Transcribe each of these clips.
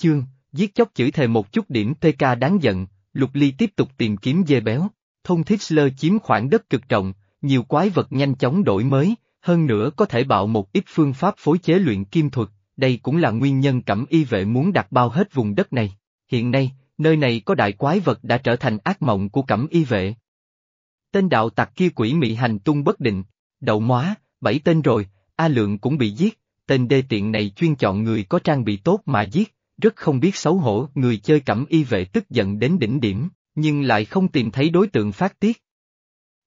Chương, giết chóc chửi thề một chút điểm TK đáng giận, Lục Ly tiếp tục tìm kiếm dê béo. Thôn Thixler chiếm khoảng đất cực rộng, nhiều quái vật nhanh chóng đổi mới, hơn nữa có thể bạo một ít phương pháp phối chế luyện kim thuật, đây cũng là nguyên nhân cẩm y vệ muốn đặt bao hết vùng đất này. Hiện nay, nơi này có đại quái vật đã trở thành ác mộng của cẩm y vệ. Tên đạo tặc kia quỷ mị hành tung bất định, đậu móa, bảy tên rồi, A Lượng cũng bị giết, tên đê tiện này chuyên chọn người có trang bị tốt mà giết, rất không biết xấu hổ, người chơi cẩm y vệ tức giận đến đỉnh điểm, nhưng lại không tìm thấy đối tượng phát tiết.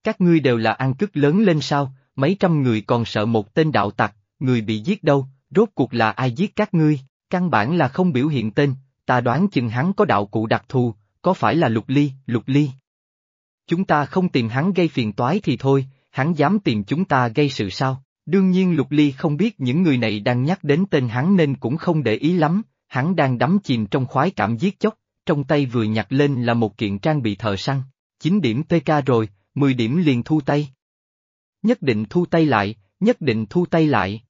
Các ngươi đều là ăn cứt lớn lên sao, mấy trăm người còn sợ một tên đạo tặc, người bị giết đâu, rốt cuộc là ai giết các ngươi, căn bản là không biểu hiện tên, ta đoán chừng hắn có đạo cụ đặc thù, có phải là lục ly, lục ly. Chúng ta không tìm hắn gây phiền toái thì thôi, hắn dám tìm chúng ta gây sự sao? Đương nhiên Lục Ly không biết những người này đang nhắc đến tên hắn nên cũng không để ý lắm, hắn đang đắm chìm trong khoái cảm giết chóc, trong tay vừa nhặt lên là một kiện trang bị thợ săn, 9 điểm TK rồi, 10 điểm liền thu tay. Nhất định thu tay lại, nhất định thu tay lại.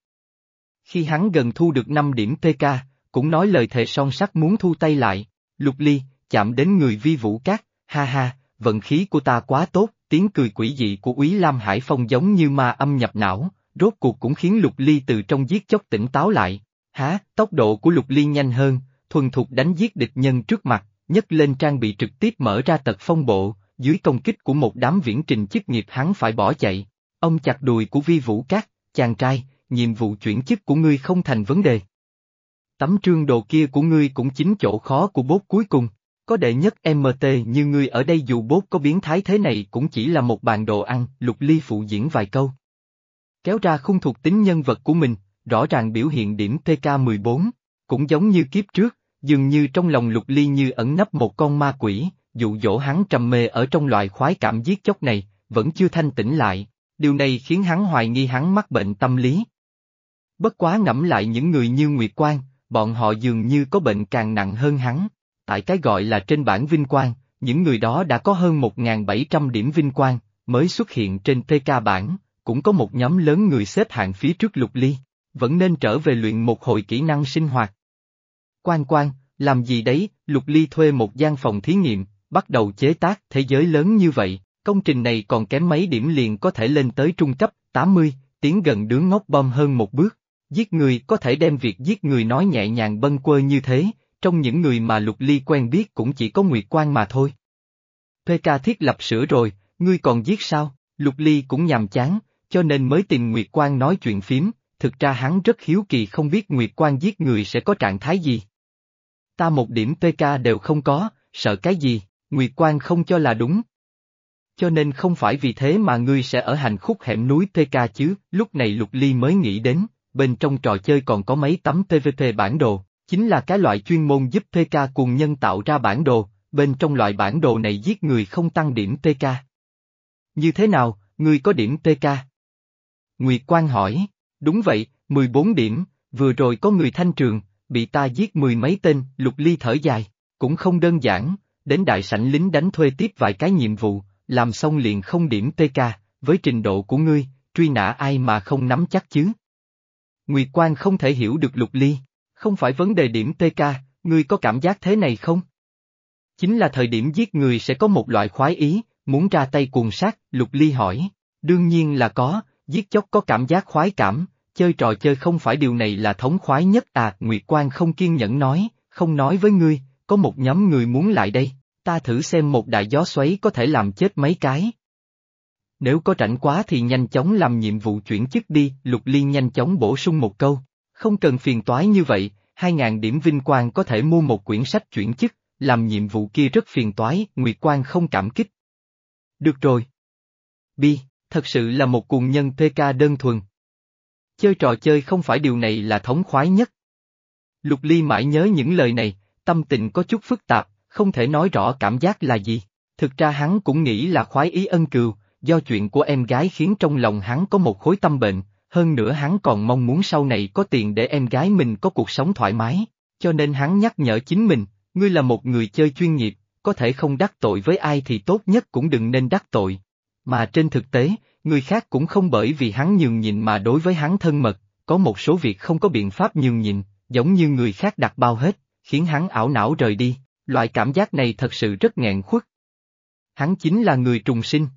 Khi hắn gần thu được 5 điểm TK, cũng nói lời thề son sắt muốn thu tay lại, Lục Ly, chạm đến người vi vũ cát, ha ha, vận khí của ta quá tốt, tiếng cười quỷ dị của Úy Lam Hải Phong giống như ma âm nhập não, rốt cuộc cũng khiến Lục Ly từ trong giết chóc tỉnh táo lại. Há, tốc độ của Lục Ly nhanh hơn, thuần thục đánh giết địch nhân trước mặt, nhấc lên trang bị trực tiếp mở ra tật phong bộ, dưới công kích của một đám viễn trình chức nghiệp hắn phải bỏ chạy. Ông chặt đùi của vi vũ cát, chàng trai, nhiệm vụ chuyển chức của ngươi không thành vấn đề. Tấm trương đồ kia của ngươi cũng chính chỗ khó của bốt cuối cùng. Có đệ nhất MT như ngươi ở đây dù bốt có biến thái thế này cũng chỉ là một bàn đồ ăn, lục ly phụ diễn vài câu. Kéo ra khung thuộc tính nhân vật của mình, rõ ràng biểu hiện điểm TK14, cũng giống như kiếp trước, dường như trong lòng lục ly như ẩn nấp một con ma quỷ, dụ dỗ hắn trầm mê ở trong loại khoái cảm giết chóc này, vẫn chưa thanh tỉnh lại, điều này khiến hắn hoài nghi hắn mắc bệnh tâm lý. Bất quá ngẫm lại những người như Nguyệt Quang, bọn họ dường như có bệnh càng nặng hơn hắn, tại cái gọi là trên bảng vinh quang, những người đó đã có hơn 1.700 điểm vinh quang, mới xuất hiện trên TK bảng, cũng có một nhóm lớn người xếp hạng phía trước lục ly, vẫn nên trở về luyện một hồi kỹ năng sinh hoạt. Quan quan, làm gì đấy, lục ly thuê một gian phòng thí nghiệm, bắt đầu chế tác thế giới lớn như vậy, công trình này còn kém mấy điểm liền có thể lên tới trung cấp, 80, tiến gần đứa ngốc bom hơn một bước. Giết người có thể đem việc giết người nói nhẹ nhàng bâng quơ như thế, trong những người mà Lục Ly quen biết cũng chỉ có Nguyệt Quan mà thôi. PK thiết lập sửa rồi, ngươi còn giết sao? Lục Ly cũng nhàm chán, cho nên mới tìm Nguyệt Quan nói chuyện phím, thực ra hắn rất hiếu kỳ không biết Nguyệt Quan giết người sẽ có trạng thái gì. Ta một điểm PK đều không có, sợ cái gì, Nguyệt Quan không cho là đúng. Cho nên không phải vì thế mà ngươi sẽ ở hành khúc hẻm núi PK chứ, lúc này Lục Ly mới nghĩ đến, bên trong trò chơi còn có mấy tấm PVP bản đồ, chính là cái loại chuyên môn giúp PK cùng nhân tạo ra bản đồ, bên trong loại bản đồ này giết người không tăng điểm PK. Như thế nào, ngươi có điểm PK? Nguyệt Quang hỏi, đúng vậy, 14 điểm, vừa rồi có người thanh trường, bị ta giết mười mấy tên, lục ly thở dài, cũng không đơn giản, đến đại sảnh lính đánh thuê tiếp vài cái nhiệm vụ, làm xong liền không điểm TK, với trình độ của ngươi, truy nã ai mà không nắm chắc chứ. Nguyệt Quang không thể hiểu được lục ly, không phải vấn đề điểm TK, ngươi có cảm giác thế này không? Chính là thời điểm giết người sẽ có một loại khoái ý, muốn ra tay cuồng sát, lục ly hỏi, đương nhiên là có, giết chóc có cảm giác khoái cảm, chơi trò chơi không phải điều này là thống khoái nhất à, Nguyệt Quang không kiên nhẫn nói, không nói với ngươi, có một nhóm người muốn lại đây, ta thử xem một đại gió xoáy có thể làm chết mấy cái. Nếu có rảnh quá thì nhanh chóng làm nhiệm vụ chuyển chức đi, Lục Liên nhanh chóng bổ sung một câu, không cần phiền toái như vậy, 2.000 điểm vinh quang có thể mua một quyển sách chuyển chức, làm nhiệm vụ kia rất phiền toái, Nguyệt Quang không cảm kích. Được rồi. Bi thật sự là một cuồng nhân PK đơn thuần. Chơi trò chơi không phải điều này là thống khoái nhất. Lục Ly mãi nhớ những lời này, tâm tình có chút phức tạp, không thể nói rõ cảm giác là gì. Thực ra hắn cũng nghĩ là khoái ý ân cừu, do chuyện của em gái khiến trong lòng hắn có một khối tâm bệnh, hơn nữa hắn còn mong muốn sau này có tiền để em gái mình có cuộc sống thoải mái, cho nên hắn nhắc nhở chính mình, ngươi là một người chơi chuyên nghiệp, có thể không đắc tội với ai thì tốt nhất cũng đừng nên đắc tội. Mà trên thực tế, người khác cũng không bởi vì hắn nhường nhịn mà đối với hắn thân mật, có một số việc không có biện pháp nhường nhịn, giống như người khác đặt bao hết, khiến hắn ảo não rời đi, loại cảm giác này thật sự rất nghẹn khuất. Hắn chính là người trùng sinh.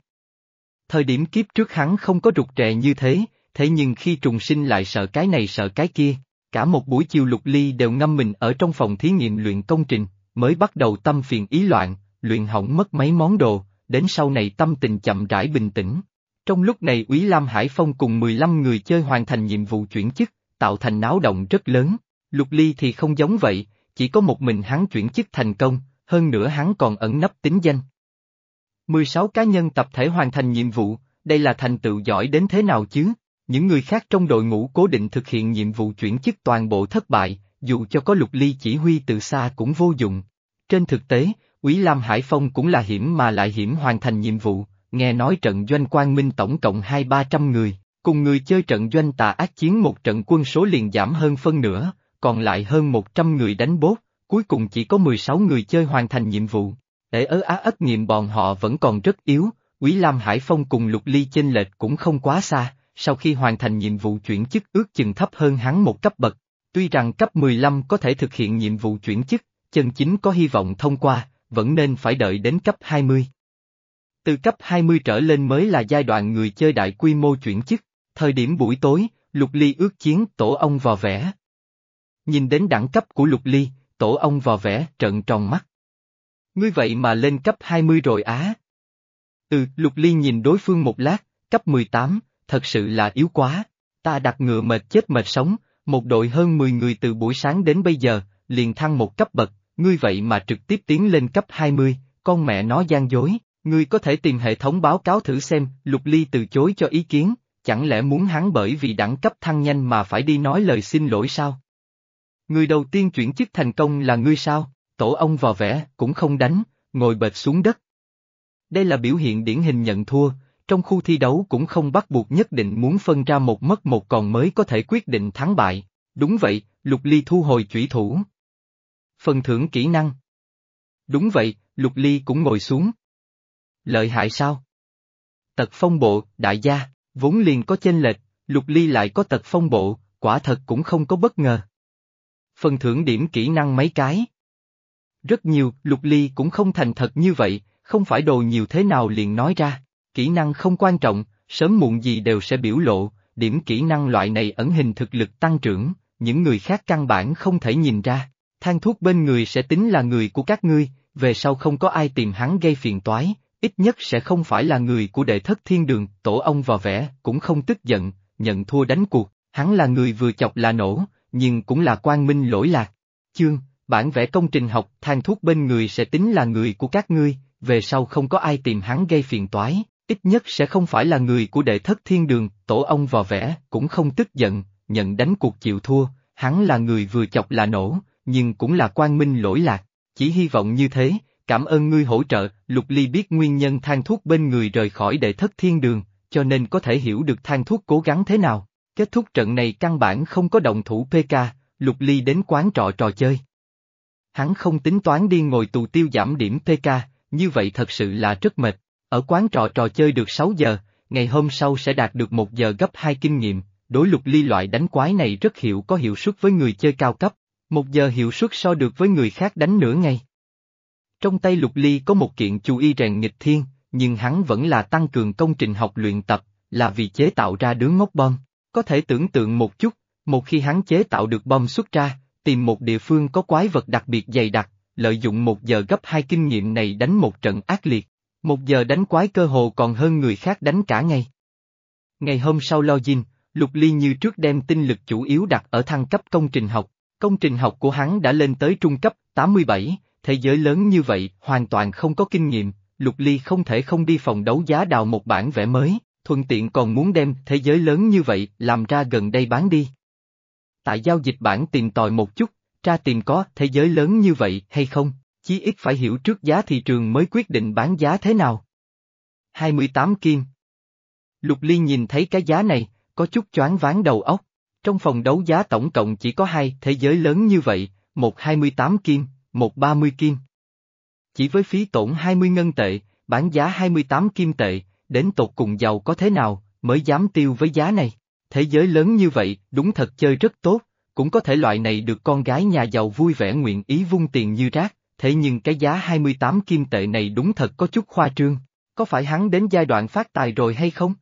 Thời điểm kiếp trước hắn không có rụt rè như thế, thế nhưng khi trùng sinh lại sợ cái này sợ cái kia, cả một buổi chiều lục ly đều ngâm mình ở trong phòng thí nghiệm luyện công trình, mới bắt đầu tâm phiền ý loạn, luyện hỏng mất mấy món đồ, đến sau này tâm tình chậm rãi bình tĩnh. Trong lúc này Úy Lam Hải Phong cùng 15 người chơi hoàn thành nhiệm vụ chuyển chức, tạo thành náo động rất lớn. Lục Ly thì không giống vậy, chỉ có một mình hắn chuyển chức thành công, hơn nữa hắn còn ẩn nấp tính danh. 16 cá nhân tập thể hoàn thành nhiệm vụ, đây là thành tựu giỏi đến thế nào chứ? Những người khác trong đội ngũ cố định thực hiện nhiệm vụ chuyển chức toàn bộ thất bại, dù cho có lục ly chỉ huy từ xa cũng vô dụng. Trên thực tế, Úy Lam Hải Phong cũng là hiểm mà lại hiểm hoàn thành nhiệm vụ, nghe nói trận doanh quang minh tổng cộng hai ba trăm người, cùng người chơi trận doanh tà ác chiến một trận quân số liền giảm hơn phân nửa, còn lại hơn một trăm người đánh bốt, cuối cùng chỉ có 16 người chơi hoàn thành nhiệm vụ. Để ớ á ất nghiệm bọn họ vẫn còn rất yếu, Quý Lam Hải Phong cùng Lục Ly chênh lệch cũng không quá xa, sau khi hoàn thành nhiệm vụ chuyển chức ước chừng thấp hơn hắn một cấp bậc. Tuy rằng cấp 15 có thể thực hiện nhiệm vụ chuyển chức, chân chính có hy vọng thông qua, vẫn nên phải đợi đến cấp 20. Từ cấp 20 trở lên mới là giai đoạn người chơi đại quy mô chuyển chức, thời điểm buổi tối, Lục Ly ước chiến tổ ông vò vẽ. Nhìn đến đẳng cấp của Lục Ly, tổ ông vò vẽ trận tròn mắt. Ngươi vậy mà lên cấp 20 rồi á. Ừ, Lục Ly nhìn đối phương một lát, cấp 18, thật sự là yếu quá. Ta đặt ngựa mệt chết mệt sống, một đội hơn 10 người từ buổi sáng đến bây giờ, liền thăng một cấp bậc, ngươi vậy mà trực tiếp tiến lên cấp 20, con mẹ nó gian dối, ngươi có thể tìm hệ thống báo cáo thử xem, Lục Ly từ chối cho ý kiến, chẳng lẽ muốn hắn bởi vì đẳng cấp thăng nhanh mà phải đi nói lời xin lỗi sao? Người đầu tiên chuyển chức thành công là ngươi sao? Tổ ông vò vẽ, cũng không đánh, ngồi bệt xuống đất. Đây là biểu hiện điển hình nhận thua, trong khu thi đấu cũng không bắt buộc nhất định muốn phân ra một mất một còn mới có thể quyết định thắng bại. Đúng vậy, Lục Ly thu hồi chủy thủ. Phần thưởng kỹ năng. Đúng vậy, Lục Ly cũng ngồi xuống. Lợi hại sao? Tật phong bộ, đại gia, vốn liền có chênh lệch, Lục Ly lại có tật phong bộ, quả thật cũng không có bất ngờ. Phần thưởng điểm kỹ năng mấy cái. Rất nhiều, Lục Ly cũng không thành thật như vậy, không phải đồ nhiều thế nào liền nói ra. Kỹ năng không quan trọng, sớm muộn gì đều sẽ biểu lộ, điểm kỹ năng loại này ẩn hình thực lực tăng trưởng, những người khác căn bản không thể nhìn ra. Thang thuốc bên người sẽ tính là người của các ngươi, về sau không có ai tìm hắn gây phiền toái, ít nhất sẽ không phải là người của đệ thất thiên đường, tổ ông vào vẽ, cũng không tức giận, nhận thua đánh cuộc, hắn là người vừa chọc là nổ, nhưng cũng là quan minh lỗi lạc. Chương, bản vẽ công trình học, thang thuốc bên người sẽ tính là người của các ngươi, về sau không có ai tìm hắn gây phiền toái, ít nhất sẽ không phải là người của đệ thất thiên đường, tổ ông vào vẽ, cũng không tức giận, nhận đánh cuộc chịu thua, hắn là người vừa chọc là nổ, nhưng cũng là quan minh lỗi lạc, chỉ hy vọng như thế, cảm ơn ngươi hỗ trợ, Lục Ly biết nguyên nhân than thuốc bên người rời khỏi đệ thất thiên đường, cho nên có thể hiểu được than thuốc cố gắng thế nào. Kết thúc trận này căn bản không có động thủ PK, Lục Ly đến quán trọ trò chơi. Hắn không tính toán đi ngồi tù tiêu giảm điểm PK, như vậy thật sự là rất mệt. Ở quán trò trò chơi được 6 giờ, ngày hôm sau sẽ đạt được 1 giờ gấp 2 kinh nghiệm, đối lục ly loại đánh quái này rất hiệu có hiệu suất với người chơi cao cấp, một giờ hiệu suất so được với người khác đánh nửa ngày. Trong tay lục ly có một kiện chú y rèn nghịch thiên, nhưng hắn vẫn là tăng cường công trình học luyện tập, là vì chế tạo ra đứa ngốc bom. Có thể tưởng tượng một chút, một khi hắn chế tạo được bom xuất ra, tìm một địa phương có quái vật đặc biệt dày đặc, lợi dụng một giờ gấp hai kinh nghiệm này đánh một trận ác liệt. Một giờ đánh quái cơ hồ còn hơn người khác đánh cả ngày. Ngày hôm sau lo dinh, Lục Ly như trước đem tinh lực chủ yếu đặt ở thăng cấp công trình học. Công trình học của hắn đã lên tới trung cấp 87, thế giới lớn như vậy, hoàn toàn không có kinh nghiệm, Lục Ly không thể không đi phòng đấu giá đào một bản vẽ mới, thuận tiện còn muốn đem thế giới lớn như vậy làm ra gần đây bán đi. Tại giao dịch bản tìm tòi một chút, tra tìm có thế giới lớn như vậy hay không, chí ít phải hiểu trước giá thị trường mới quyết định bán giá thế nào. 28 kim Lục Ly nhìn thấy cái giá này, có chút choáng váng đầu óc. Trong phòng đấu giá tổng cộng chỉ có hai thế giới lớn như vậy, một 28 kim, một 30 kim. Chỉ với phí tổn 20 ngân tệ, bán giá 28 kim tệ, đến tột cùng giàu có thế nào, mới dám tiêu với giá này. Thế giới lớn như vậy, đúng thật chơi rất tốt, cũng có thể loại này được con gái nhà giàu vui vẻ nguyện ý vung tiền như rác, thế nhưng cái giá 28 kim tệ này đúng thật có chút khoa trương, có phải hắn đến giai đoạn phát tài rồi hay không?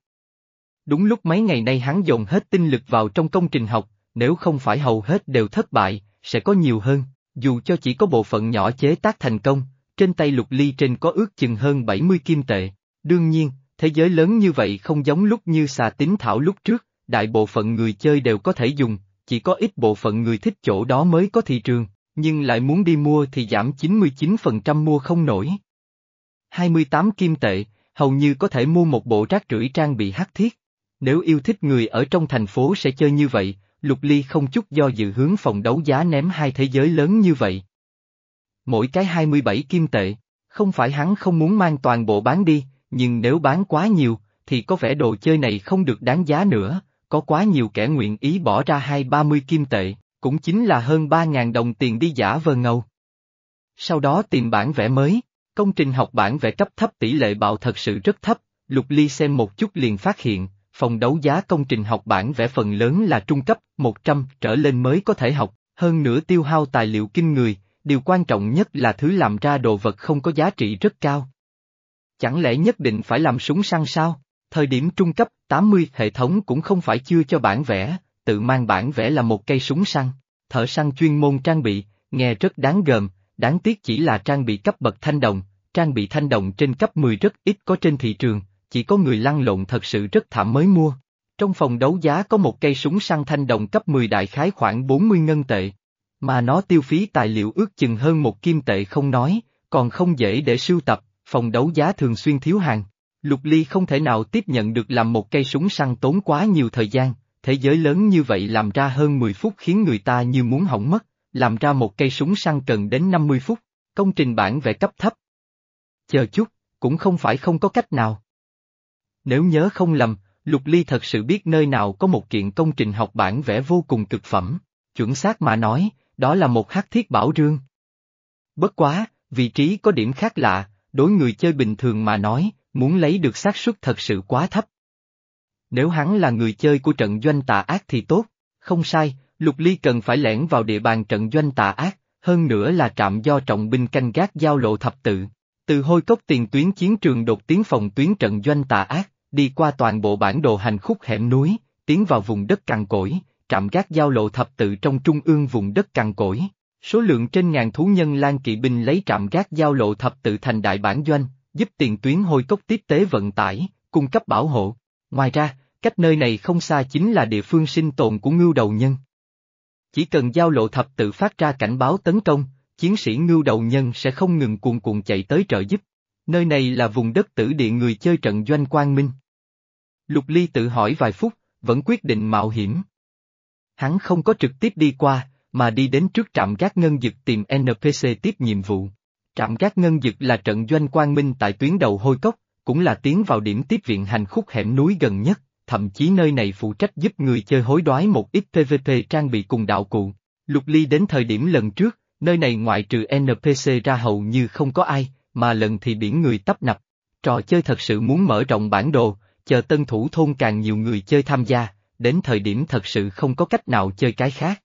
Đúng lúc mấy ngày nay hắn dồn hết tinh lực vào trong công trình học, nếu không phải hầu hết đều thất bại, sẽ có nhiều hơn, dù cho chỉ có bộ phận nhỏ chế tác thành công, trên tay lục ly trên có ước chừng hơn 70 kim tệ. Đương nhiên, thế giới lớn như vậy không giống lúc như xà tính thảo lúc trước, đại bộ phận người chơi đều có thể dùng, chỉ có ít bộ phận người thích chỗ đó mới có thị trường, nhưng lại muốn đi mua thì giảm 99% mua không nổi. 28 kim tệ, hầu như có thể mua một bộ rác rưởi trang bị hắc thiết. Nếu yêu thích người ở trong thành phố sẽ chơi như vậy, Lục Ly không chút do dự hướng phòng đấu giá ném hai thế giới lớn như vậy. Mỗi cái 27 kim tệ, không phải hắn không muốn mang toàn bộ bán đi, nhưng nếu bán quá nhiều, thì có vẻ đồ chơi này không được đáng giá nữa, có quá nhiều kẻ nguyện ý bỏ ra hai ba mươi kim tệ, cũng chính là hơn ba ngàn đồng tiền đi giả vờ ngầu. Sau đó tìm bản vẽ mới, công trình học bản vẽ cấp thấp tỷ lệ bạo thật sự rất thấp, Lục Ly xem một chút liền phát hiện, phòng đấu giá công trình học bản vẽ phần lớn là trung cấp, 100 trở lên mới có thể học, hơn nữa tiêu hao tài liệu kinh người, điều quan trọng nhất là thứ làm ra đồ vật không có giá trị rất cao. Chẳng lẽ nhất định phải làm súng săn sao? Thời điểm trung cấp 80 hệ thống cũng không phải chưa cho bản vẽ, tự mang bản vẽ là một cây súng săn, thợ săn chuyên môn trang bị, nghe rất đáng gờm, đáng tiếc chỉ là trang bị cấp bậc thanh đồng, trang bị thanh đồng trên cấp 10 rất ít có trên thị trường, chỉ có người lăn lộn thật sự rất thảm mới mua. Trong phòng đấu giá có một cây súng săn thanh đồng cấp 10 đại khái khoảng 40 ngân tệ, mà nó tiêu phí tài liệu ước chừng hơn một kim tệ không nói, còn không dễ để sưu tập, phòng đấu giá thường xuyên thiếu hàng. Lục Ly không thể nào tiếp nhận được làm một cây súng săn tốn quá nhiều thời gian, thế giới lớn như vậy làm ra hơn 10 phút khiến người ta như muốn hỏng mất, làm ra một cây súng săn cần đến 50 phút, công trình bản vẽ cấp thấp. Chờ chút, cũng không phải không có cách nào. Nếu nhớ không lầm, Lục Ly thật sự biết nơi nào có một kiện công trình học bản vẽ vô cùng cực phẩm, chuẩn xác mà nói, đó là một hắc thiết bảo rương. Bất quá, vị trí có điểm khác lạ, đối người chơi bình thường mà nói, muốn lấy được xác suất thật sự quá thấp. Nếu hắn là người chơi của trận doanh tà ác thì tốt, không sai, Lục Ly cần phải lẻn vào địa bàn trận doanh tà ác, hơn nữa là trạm do trọng binh canh gác giao lộ thập tự. Từ hôi cốc tiền tuyến chiến trường đột tiến phòng tuyến trận doanh tà ác, đi qua toàn bộ bản đồ hành khúc hẻm núi, tiến vào vùng đất cằn cỗi, trạm gác giao lộ thập tự trong trung ương vùng đất cằn cỗi. Số lượng trên ngàn thú nhân lan kỵ binh lấy trạm gác giao lộ thập tự thành đại bản doanh, giúp tiền tuyến hôi cốc tiếp tế vận tải, cung cấp bảo hộ. Ngoài ra, cách nơi này không xa chính là địa phương sinh tồn của ngưu đầu nhân. Chỉ cần giao lộ thập tự phát ra cảnh báo tấn công, chiến sĩ ngưu đầu nhân sẽ không ngừng cuồn cuộn chạy tới trợ giúp. Nơi này là vùng đất tử địa người chơi trận doanh quang minh. Lục Ly tự hỏi vài phút, vẫn quyết định mạo hiểm. Hắn không có trực tiếp đi qua, mà đi đến trước trạm gác ngân dực tìm NPC tiếp nhiệm vụ. Trạm gác ngân dực là trận doanh quang minh tại tuyến đầu hôi cốc, cũng là tiến vào điểm tiếp viện hành khúc hẻm núi gần nhất, thậm chí nơi này phụ trách giúp người chơi hối đoái một ít PVP trang bị cùng đạo cụ. Lục Ly đến thời điểm lần trước, nơi này ngoại trừ NPC ra hầu như không có ai, mà lần thì biển người tấp nập. Trò chơi thật sự muốn mở rộng bản đồ, chờ tân thủ thôn càng nhiều người chơi tham gia, đến thời điểm thật sự không có cách nào chơi cái khác.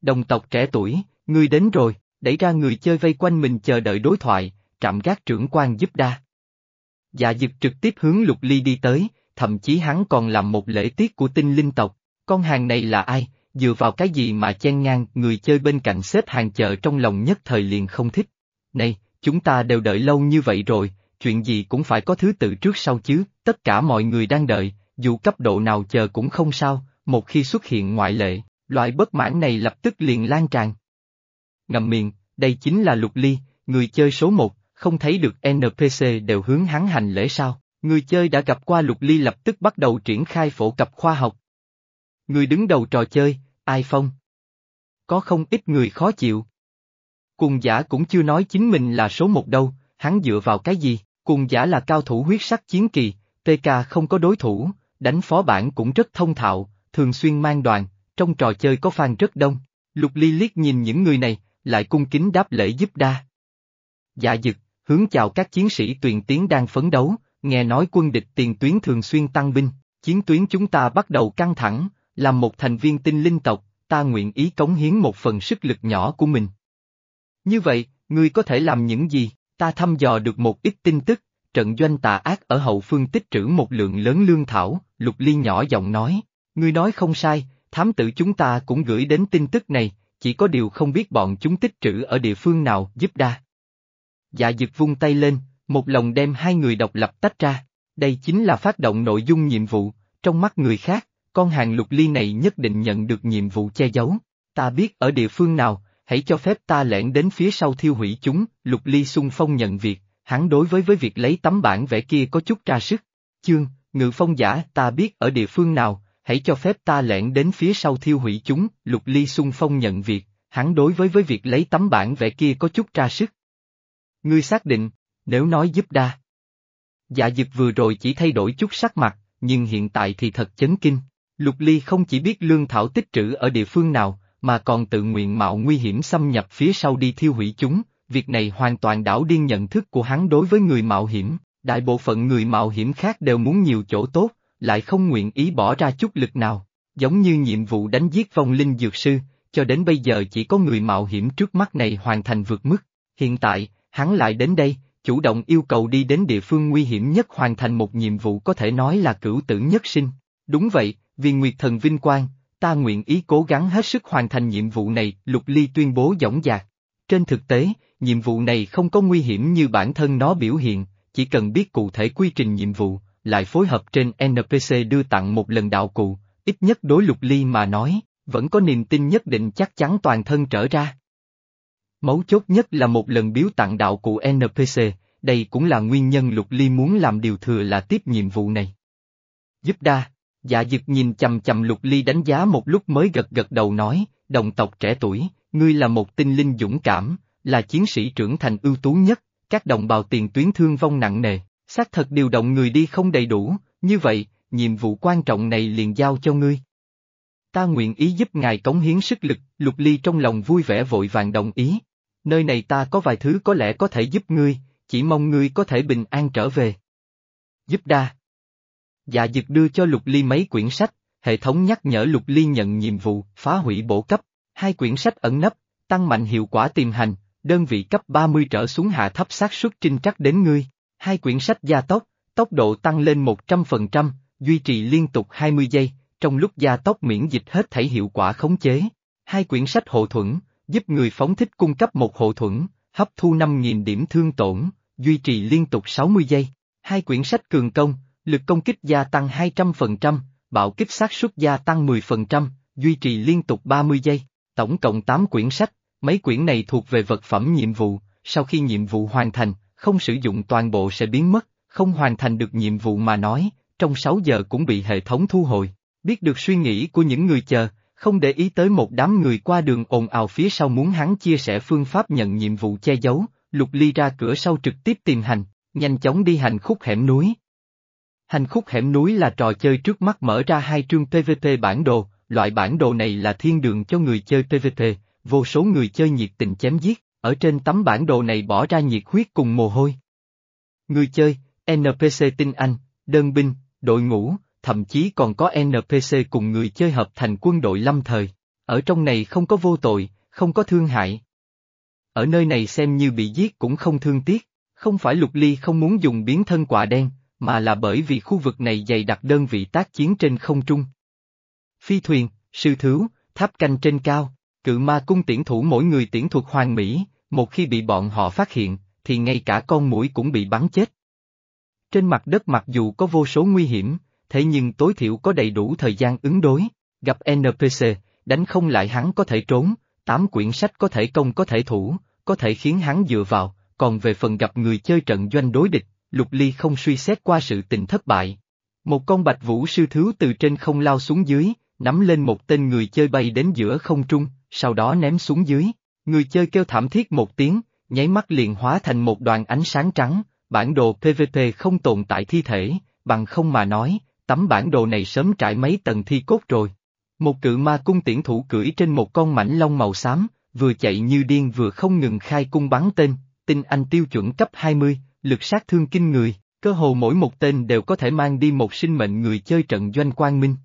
Đồng tộc trẻ tuổi, ngươi đến rồi, đẩy ra người chơi vây quanh mình chờ đợi đối thoại, trạm gác trưởng quan giúp đa. Dạ dực trực tiếp hướng lục ly đi tới, thậm chí hắn còn làm một lễ tiết của tinh linh tộc. Con hàng này là ai, dựa vào cái gì mà chen ngang người chơi bên cạnh xếp hàng chờ trong lòng nhất thời liền không thích. Này, chúng ta đều đợi lâu như vậy rồi, chuyện gì cũng phải có thứ tự trước sau chứ, tất cả mọi người đang đợi, dù cấp độ nào chờ cũng không sao, một khi xuất hiện ngoại lệ, loại bất mãn này lập tức liền lan tràn. Ngậm miệng, đây chính là lục ly, người chơi số một, không thấy được NPC đều hướng hắn hành lễ sao, người chơi đã gặp qua lục ly lập tức bắt đầu triển khai phổ cập khoa học. Người đứng đầu trò chơi, ai phong? Có không ít người khó chịu. Cùng giả cũng chưa nói chính mình là số một đâu, hắn dựa vào cái gì, cùng giả là cao thủ huyết sắc chiến kỳ, TK không có đối thủ, đánh phó bản cũng rất thông thạo, thường xuyên mang đoàn, trong trò chơi có fan rất đông. Lục Ly liếc nhìn những người này, lại cung kính đáp lễ giúp đa. Dạ dực, hướng chào các chiến sĩ tuyển tiến đang phấn đấu, nghe nói quân địch tiền tuyến thường xuyên tăng binh, chiến tuyến chúng ta bắt đầu căng thẳng, làm một thành viên tinh linh tộc, ta nguyện ý cống hiến một phần sức lực nhỏ của mình. Như vậy, ngươi có thể làm những gì? Ta thăm dò được một ít tin tức, trận doanh tà ác ở hậu phương tích trữ một lượng lớn lương thảo, Lục Ly nhỏ giọng nói, ngươi nói không sai, thám tử chúng ta cũng gửi đến tin tức này, chỉ có điều không biết bọn chúng tích trữ ở địa phương nào giúp đa. Dạ dực vung tay lên, một lòng đem hai người độc lập tách ra, đây chính là phát động nội dung nhiệm vụ, trong mắt người khác, con hàng lục ly này nhất định nhận được nhiệm vụ che giấu, ta biết ở địa phương nào, hãy cho phép ta lẻn đến phía sau thiêu hủy chúng, lục ly xung phong nhận việc, hắn đối với với việc lấy tấm bản vẽ kia có chút ra sức. Chương, ngự phong giả, ta biết ở địa phương nào, hãy cho phép ta lẻn đến phía sau thiêu hủy chúng, lục ly xung phong nhận việc, hắn đối với với việc lấy tấm bản vẽ kia có chút ra sức. Ngươi xác định, nếu nói giúp đa. Dạ dực vừa rồi chỉ thay đổi chút sắc mặt, nhưng hiện tại thì thật chấn kinh. Lục Ly không chỉ biết lương thảo tích trữ ở địa phương nào, mà còn tự nguyện mạo nguy hiểm xâm nhập phía sau đi thiêu hủy chúng, việc này hoàn toàn đảo điên nhận thức của hắn đối với người mạo hiểm, đại bộ phận người mạo hiểm khác đều muốn nhiều chỗ tốt, lại không nguyện ý bỏ ra chút lực nào, giống như nhiệm vụ đánh giết vong linh dược sư, cho đến bây giờ chỉ có người mạo hiểm trước mắt này hoàn thành vượt mức, hiện tại, hắn lại đến đây, chủ động yêu cầu đi đến địa phương nguy hiểm nhất hoàn thành một nhiệm vụ có thể nói là cửu tử nhất sinh. Đúng vậy, vì Nguyệt Thần Vinh Quang, ta nguyện ý cố gắng hết sức hoàn thành nhiệm vụ này, Lục Ly tuyên bố dõng dạc. Trên thực tế, nhiệm vụ này không có nguy hiểm như bản thân nó biểu hiện, chỉ cần biết cụ thể quy trình nhiệm vụ, lại phối hợp trên NPC đưa tặng một lần đạo cụ, ít nhất đối Lục Ly mà nói, vẫn có niềm tin nhất định chắc chắn toàn thân trở ra. Mấu chốt nhất là một lần biếu tặng đạo cụ NPC, đây cũng là nguyên nhân Lục Ly muốn làm điều thừa là tiếp nhiệm vụ này. Giúp đa, dạ dực nhìn chầm chầm Lục Ly đánh giá một lúc mới gật gật đầu nói, đồng tộc trẻ tuổi, ngươi là một tinh linh dũng cảm, là chiến sĩ trưởng thành ưu tú nhất, các đồng bào tiền tuyến thương vong nặng nề, xác thật điều động người đi không đầy đủ, như vậy, nhiệm vụ quan trọng này liền giao cho ngươi. Ta nguyện ý giúp ngài cống hiến sức lực, Lục Ly trong lòng vui vẻ vội vàng đồng ý. Nơi này ta có vài thứ có lẽ có thể giúp ngươi, chỉ mong ngươi có thể bình an trở về. Giúp đa. Dạ dực đưa cho Lục Ly mấy quyển sách, hệ thống nhắc nhở Lục Ly nhận nhiệm vụ, phá hủy bổ cấp, hai quyển sách ẩn nấp, tăng mạnh hiệu quả tìm hành, đơn vị cấp 30 trở xuống hạ thấp xác suất trinh trắc đến ngươi, hai quyển sách gia tốc, tốc độ tăng lên 100%, duy trì liên tục 20 giây, trong lúc gia tốc miễn dịch hết thảy hiệu quả khống chế. Hai quyển sách hộ thuẫn, giúp người phóng thích cung cấp một hộ thuẫn, hấp thu 5.000 điểm thương tổn, duy trì liên tục 60 giây. Hai quyển sách cường công, lực công kích gia tăng 200%, bạo kích xác suất gia tăng 10%, duy trì liên tục 30 giây. Tổng cộng 8 quyển sách, mấy quyển này thuộc về vật phẩm nhiệm vụ, sau khi nhiệm vụ hoàn thành, không sử dụng toàn bộ sẽ biến mất, không hoàn thành được nhiệm vụ mà nói, trong 6 giờ cũng bị hệ thống thu hồi. Biết được suy nghĩ của những người chờ, không để ý tới một đám người qua đường ồn ào phía sau muốn hắn chia sẻ phương pháp nhận nhiệm vụ che giấu, Lục Ly ra cửa sau trực tiếp tìm hành, nhanh chóng đi hành khúc hẻm núi. Hành khúc hẻm núi là trò chơi trước mắt mở ra hai chương PVP bản đồ, loại bản đồ này là thiên đường cho người chơi PVP, vô số người chơi nhiệt tình chém giết, ở trên tấm bản đồ này bỏ ra nhiệt huyết cùng mồ hôi. Người chơi, NPC tinh anh, đơn binh, đội ngũ, thậm chí còn có NPC cùng người chơi hợp thành quân đội lâm thời. Ở trong này không có vô tội, không có thương hại. Ở nơi này xem như bị giết cũng không thương tiếc, không phải lục ly không muốn dùng biến thân quả đen, mà là bởi vì khu vực này dày đặc đơn vị tác chiến trên không trung. Phi thuyền, sư thứu, tháp canh trên cao, cự ma cung tiễn thủ mỗi người tiễn thuật hoàng mỹ, một khi bị bọn họ phát hiện, thì ngay cả con mũi cũng bị bắn chết. Trên mặt đất mặc dù có vô số nguy hiểm, thế nhưng tối thiểu có đầy đủ thời gian ứng đối, gặp NPC, đánh không lại hắn có thể trốn, tám quyển sách có thể công có thể thủ, có thể khiến hắn dựa vào, còn về phần gặp người chơi trận doanh đối địch, Lục Ly không suy xét qua sự tình thất bại. Một con bạch vũ sư thứ từ trên không lao xuống dưới, nắm lên một tên người chơi bay đến giữa không trung, sau đó ném xuống dưới. Người chơi kêu thảm thiết một tiếng, nháy mắt liền hóa thành một đoàn ánh sáng trắng, bản đồ PVP không tồn tại thi thể, bằng không mà nói, tấm bản đồ này sớm trải mấy tầng thi cốt rồi. Một cự ma cung tiễn thủ cưỡi trên một con mảnh lông màu xám, vừa chạy như điên vừa không ngừng khai cung bắn tên, tinh anh tiêu chuẩn cấp 20, lực sát thương kinh người, cơ hồ mỗi một tên đều có thể mang đi một sinh mệnh người chơi trận doanh quang minh.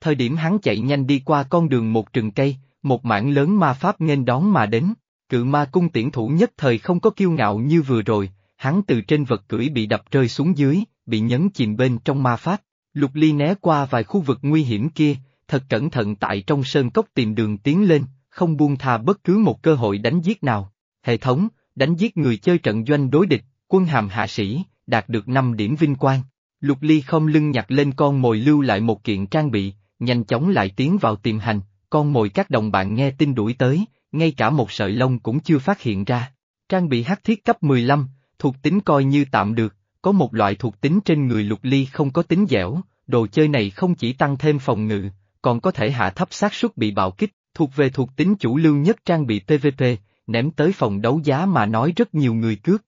Thời điểm hắn chạy nhanh đi qua con đường một rừng cây, một mảng lớn ma pháp nghênh đón mà đến. Cự ma cung tiễn thủ nhất thời không có kiêu ngạo như vừa rồi, hắn từ trên vật cưỡi bị đập rơi xuống dưới, bị nhấn chìm bên trong ma pháp. Lục Ly né qua vài khu vực nguy hiểm kia, thật cẩn thận tại trong sơn cốc tìm đường tiến lên, không buông tha bất cứ một cơ hội đánh giết nào. Hệ thống, đánh giết người chơi trận doanh đối địch, quân hàm hạ sĩ, đạt được 5 điểm vinh quang. Lục Ly không lưng nhặt lên con mồi lưu lại một kiện trang bị, nhanh chóng lại tiến vào tìm hành, con mồi các đồng bạn nghe tin đuổi tới, ngay cả một sợi lông cũng chưa phát hiện ra. Trang bị hắc thiết cấp 15, thuộc tính coi như tạm được, có một loại thuộc tính trên người lục ly không có tính dẻo, đồ chơi này không chỉ tăng thêm phòng ngự, còn có thể hạ thấp xác suất bị bạo kích, thuộc về thuộc tính chủ lưu nhất trang bị PvP, ném tới phòng đấu giá mà nói rất nhiều người cướp.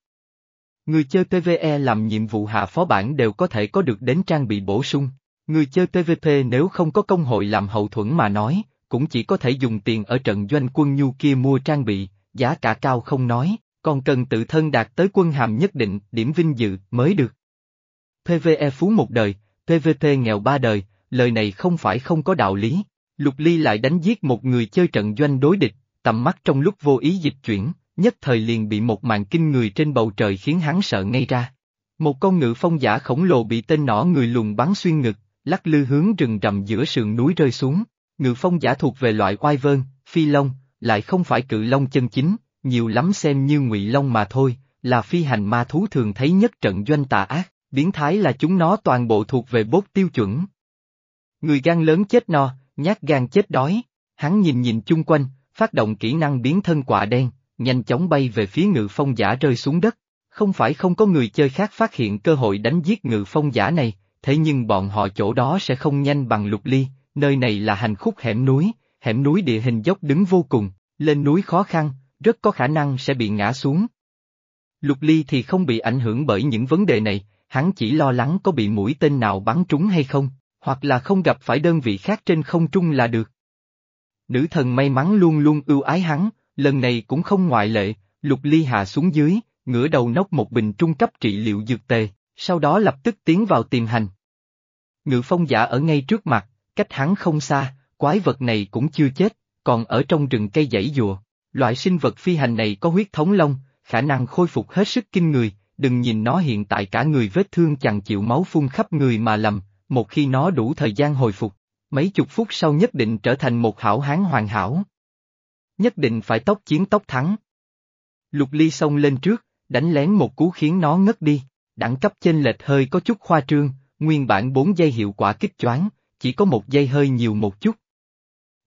Người chơi PvE làm nhiệm vụ hạ phó bản đều có thể có được đến trang bị bổ sung. Người chơi PvP nếu không có công hội làm hậu thuẫn mà nói, cũng chỉ có thể dùng tiền ở trận doanh quân nhu kia mua trang bị, giá cả cao không nói, còn cần tự thân đạt tới quân hàm nhất định, điểm vinh dự, mới được. PvE phú một đời, PvP nghèo ba đời, lời này không phải không có đạo lý. Lục Ly lại đánh giết một người chơi trận doanh đối địch, tầm mắt trong lúc vô ý dịch chuyển, nhất thời liền bị một màn kinh người trên bầu trời khiến hắn sợ ngay ra. Một con ngự phong giả khổng lồ bị tên nỏ người lùng bắn xuyên ngực, lắc lư hướng rừng rầm giữa sườn núi rơi xuống. Ngự phong giả thuộc về loại oai vơn, phi long, lại không phải cự long chân chính, nhiều lắm xem như ngụy long mà thôi, là phi hành ma thú thường thấy nhất trận doanh tà ác, biến thái là chúng nó toàn bộ thuộc về bốt tiêu chuẩn. Người gan lớn chết no, nhát gan chết đói, hắn nhìn nhìn chung quanh, phát động kỹ năng biến thân quả đen, nhanh chóng bay về phía ngự phong giả rơi xuống đất. Không phải không có người chơi khác phát hiện cơ hội đánh giết ngự phong giả này, thế nhưng bọn họ chỗ đó sẽ không nhanh bằng lục ly, nơi này là hành khúc hẻm núi, hẻm núi địa hình dốc đứng vô cùng, lên núi khó khăn, rất có khả năng sẽ bị ngã xuống. Lục ly thì không bị ảnh hưởng bởi những vấn đề này, hắn chỉ lo lắng có bị mũi tên nào bắn trúng hay không, hoặc là không gặp phải đơn vị khác trên không trung là được. Nữ thần may mắn luôn luôn ưu ái hắn, lần này cũng không ngoại lệ, lục ly hạ xuống dưới, ngửa đầu nốc một bình trung cấp trị liệu dược tề, sau đó lập tức tiến vào tìm hành. Ngự phong giả ở ngay trước mặt, cách hắn không xa, quái vật này cũng chưa chết, còn ở trong rừng cây dãy dùa. Loại sinh vật phi hành này có huyết thống lông, khả năng khôi phục hết sức kinh người, đừng nhìn nó hiện tại cả người vết thương chẳng chịu máu phun khắp người mà lầm, một khi nó đủ thời gian hồi phục, mấy chục phút sau nhất định trở thành một hảo hán hoàn hảo. Nhất định phải tốc chiến tốc thắng. Lục ly xông lên trước, đánh lén một cú khiến nó ngất đi, đẳng cấp chênh lệch hơi có chút khoa trương, nguyên bản 4 giây hiệu quả kích choáng, chỉ có một giây hơi nhiều một chút.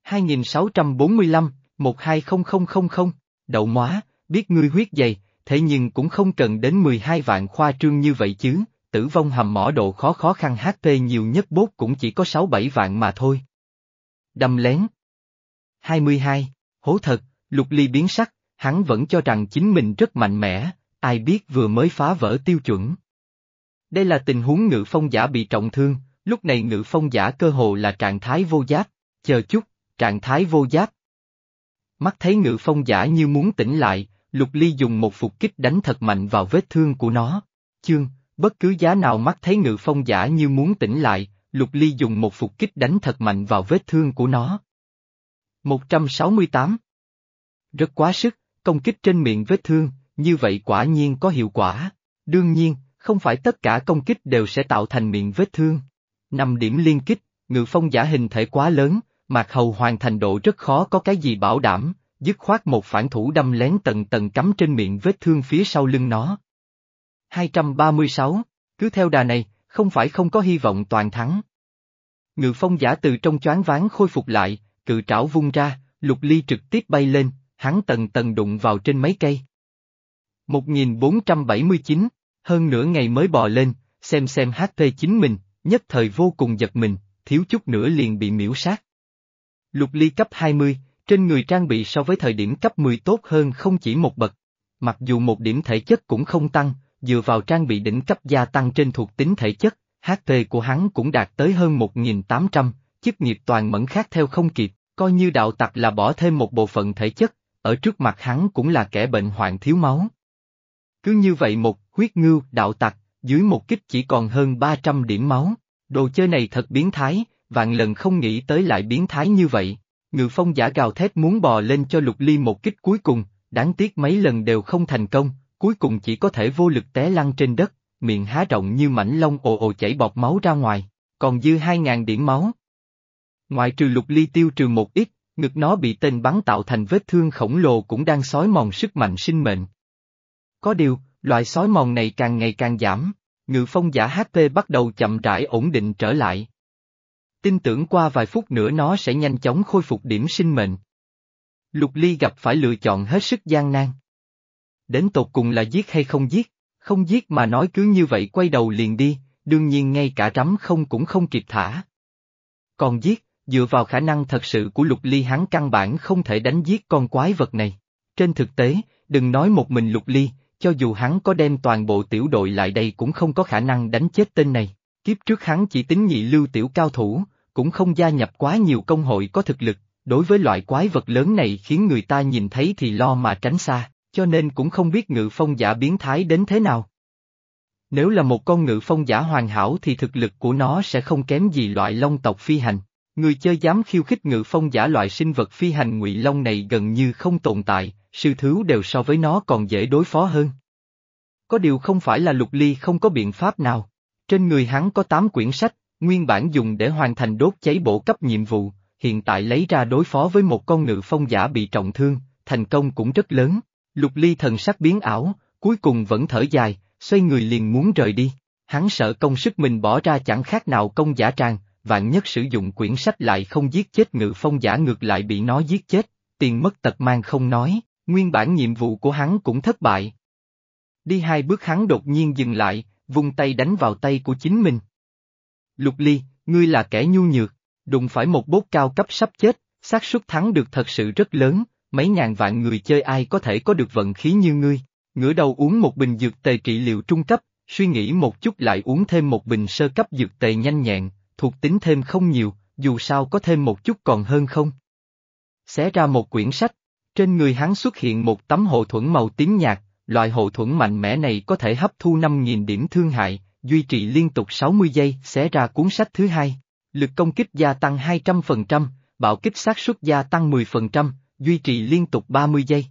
2645, 120000, đậu móa, biết ngươi huyết dày, thế nhưng cũng không cần đến 12 vạn khoa trương như vậy chứ, tử vong hầm mỏ độ khó khó khăn HP nhiều nhất bốt cũng chỉ có 6-7 vạn mà thôi. Đâm lén 22, hố thật, lục ly biến sắc, hắn vẫn cho rằng chính mình rất mạnh mẽ, ai biết vừa mới phá vỡ tiêu chuẩn. Đây là tình huống ngự phong giả bị trọng thương, lúc này ngự phong giả cơ hồ là trạng thái vô giáp, chờ chút, trạng thái vô giáp. Mắt thấy ngự phong giả như muốn tỉnh lại, lục ly dùng một phục kích đánh thật mạnh vào vết thương của nó. Chương, bất cứ giá nào mắt thấy ngự phong giả như muốn tỉnh lại, lục ly dùng một phục kích đánh thật mạnh vào vết thương của nó. 168 Rất quá sức, công kích trên miệng vết thương, như vậy quả nhiên có hiệu quả. Đương nhiên, không phải tất cả công kích đều sẽ tạo thành miệng vết thương. Năm điểm liên kích, ngự phong giả hình thể quá lớn, mạc hầu hoàn thành độ rất khó có cái gì bảo đảm, dứt khoát một phản thủ đâm lén tầng tầng cắm trên miệng vết thương phía sau lưng nó. 236, cứ theo đà này, không phải không có hy vọng toàn thắng. Ngự phong giả từ trong choáng ván khôi phục lại, cự trảo vung ra, lục ly trực tiếp bay lên, hắn tầng tầng đụng vào trên mấy cây. 1479, hơn nửa ngày mới bò lên, xem xem HP chính mình, nhất thời vô cùng giật mình, thiếu chút nữa liền bị miễu sát. Lục ly cấp 20, trên người trang bị so với thời điểm cấp 10 tốt hơn không chỉ một bậc. Mặc dù một điểm thể chất cũng không tăng, dựa vào trang bị đỉnh cấp gia tăng trên thuộc tính thể chất, HP của hắn cũng đạt tới hơn 1.800, chức nghiệp toàn mẫn khác theo không kịp, coi như đạo tặc là bỏ thêm một bộ phận thể chất, ở trước mặt hắn cũng là kẻ bệnh hoạn thiếu máu. Cứ như vậy một huyết ngưu đạo tặc, dưới một kích chỉ còn hơn 300 điểm máu, đồ chơi này thật biến thái, vạn lần không nghĩ tới lại biến thái như vậy. Ngự phong giả gào thét muốn bò lên cho lục ly một kích cuối cùng, đáng tiếc mấy lần đều không thành công, cuối cùng chỉ có thể vô lực té lăn trên đất, miệng há rộng như mảnh lông ồ ồ chảy bọt máu ra ngoài, còn dư hai ngàn điểm máu ngoại trừ lục ly tiêu trừ một ít, ngực nó bị tên bắn tạo thành vết thương khổng lồ cũng đang sói mòn sức mạnh sinh mệnh. Có điều, loại sói mòn này càng ngày càng giảm, ngự phong giả HP bắt đầu chậm rãi ổn định trở lại. Tin tưởng qua vài phút nữa nó sẽ nhanh chóng khôi phục điểm sinh mệnh. Lục Ly gặp phải lựa chọn hết sức gian nan. Đến tột cùng là giết hay không giết, không giết mà nói cứ như vậy quay đầu liền đi, đương nhiên ngay cả rắm không cũng không kịp thả. Còn giết, dựa vào khả năng thật sự của Lục Ly hắn căn bản không thể đánh giết con quái vật này. Trên thực tế, đừng nói một mình Lục Ly, cho dù hắn có đem toàn bộ tiểu đội lại đây cũng không có khả năng đánh chết tên này. Kiếp trước hắn chỉ tính nhị lưu tiểu cao thủ, cũng không gia nhập quá nhiều công hội có thực lực, đối với loại quái vật lớn này khiến người ta nhìn thấy thì lo mà tránh xa, cho nên cũng không biết ngự phong giả biến thái đến thế nào. Nếu là một con ngự phong giả hoàn hảo thì thực lực của nó sẽ không kém gì loại long tộc phi hành. Người chơi dám khiêu khích ngự phong giả loại sinh vật phi hành ngụy long này gần như không tồn tại, sư thứ đều so với nó còn dễ đối phó hơn. Có điều không phải là lục ly không có biện pháp nào. Trên người hắn có 8 quyển sách, nguyên bản dùng để hoàn thành đốt cháy bổ cấp nhiệm vụ, hiện tại lấy ra đối phó với một con ngự phong giả bị trọng thương, thành công cũng rất lớn. Lục ly thần sắc biến ảo, cuối cùng vẫn thở dài, xoay người liền muốn rời đi. Hắn sợ công sức mình bỏ ra chẳng khác nào công giả tràng, vạn nhất sử dụng quyển sách lại không giết chết ngự phong giả ngược lại bị nó giết chết, tiền mất tật mang không nói, nguyên bản nhiệm vụ của hắn cũng thất bại. Đi hai bước hắn đột nhiên dừng lại, vung tay đánh vào tay của chính mình. Lục Ly, ngươi là kẻ nhu nhược, đụng phải một bốt cao cấp sắp chết, xác suất thắng được thật sự rất lớn, mấy ngàn vạn người chơi ai có thể có được vận khí như ngươi. Ngửa đầu uống một bình dược tề trị liệu trung cấp, suy nghĩ một chút lại uống thêm một bình sơ cấp dược tề nhanh nhẹn, thuộc tính thêm không nhiều, dù sao có thêm một chút còn hơn không. Xé ra một quyển sách, trên người hắn xuất hiện một tấm hộ thuẫn màu tím nhạt, loại hộ thuẫn mạnh mẽ này có thể hấp thu 5.000 điểm thương hại, duy trì liên tục 60 giây, xé ra cuốn sách thứ hai. Lực công kích gia tăng 200%, bạo kích xác suất gia tăng 10%, duy trì liên tục 30 giây.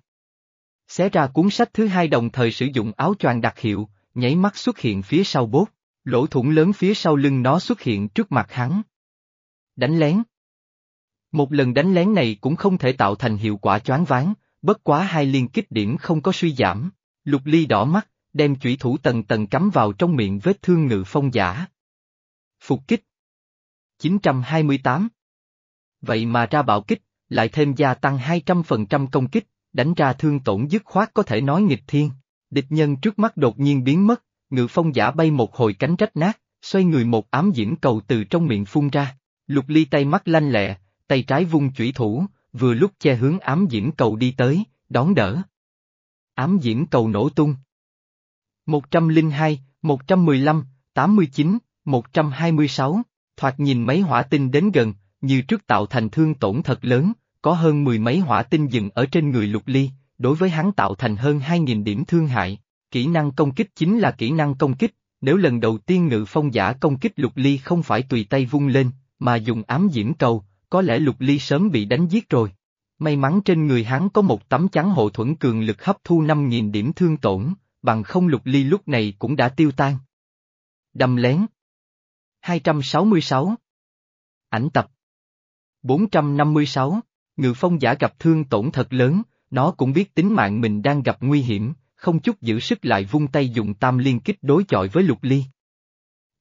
Xé ra cuốn sách thứ hai đồng thời sử dụng áo choàng đặc hiệu, nháy mắt xuất hiện phía sau bốt, lỗ thủng lớn phía sau lưng nó xuất hiện trước mặt hắn. Đánh lén Một lần đánh lén này cũng không thể tạo thành hiệu quả choáng váng, bất quá hai liên kích điểm không có suy giảm, lục ly đỏ mắt, đem chủy thủ tầng tầng cắm vào trong miệng vết thương ngự phong giả. Phục kích 928 Vậy mà ra bạo kích, lại thêm gia tăng 200% công kích, đánh ra thương tổn dứt khoát có thể nói nghịch thiên. Địch nhân trước mắt đột nhiên biến mất, ngự phong giả bay một hồi cánh rách nát, xoay người một ám diễm cầu từ trong miệng phun ra. Lục ly tay mắt lanh lẹ, tay trái vung chủy thủ, vừa lúc che hướng ám diễm cầu đi tới, đón đỡ. Ám diễm cầu nổ tung. 102, 115, 89, 126, thoạt nhìn mấy hỏa tinh đến gần, như trước tạo thành thương tổn thật lớn, có hơn mười mấy hỏa tinh dừng ở trên người lục ly, đối với hắn tạo thành hơn 2.000 điểm thương hại. Kỹ năng công kích chính là kỹ năng công kích, nếu lần đầu tiên ngự phong giả công kích lục ly không phải tùy tay vung lên, mà dùng ám diễm cầu, có lẽ lục ly sớm bị đánh giết rồi. May mắn trên người hắn có một tấm chắn hộ thuẫn cường lực hấp thu 5.000 điểm thương tổn, bằng không lục ly lúc này cũng đã tiêu tan. Đâm lén 266 Ảnh tập 456 Ngự phong giả gặp thương tổn thật lớn, nó cũng biết tính mạng mình đang gặp nguy hiểm, không chút giữ sức lại vung tay dùng tam liên kích đối chọi với lục ly.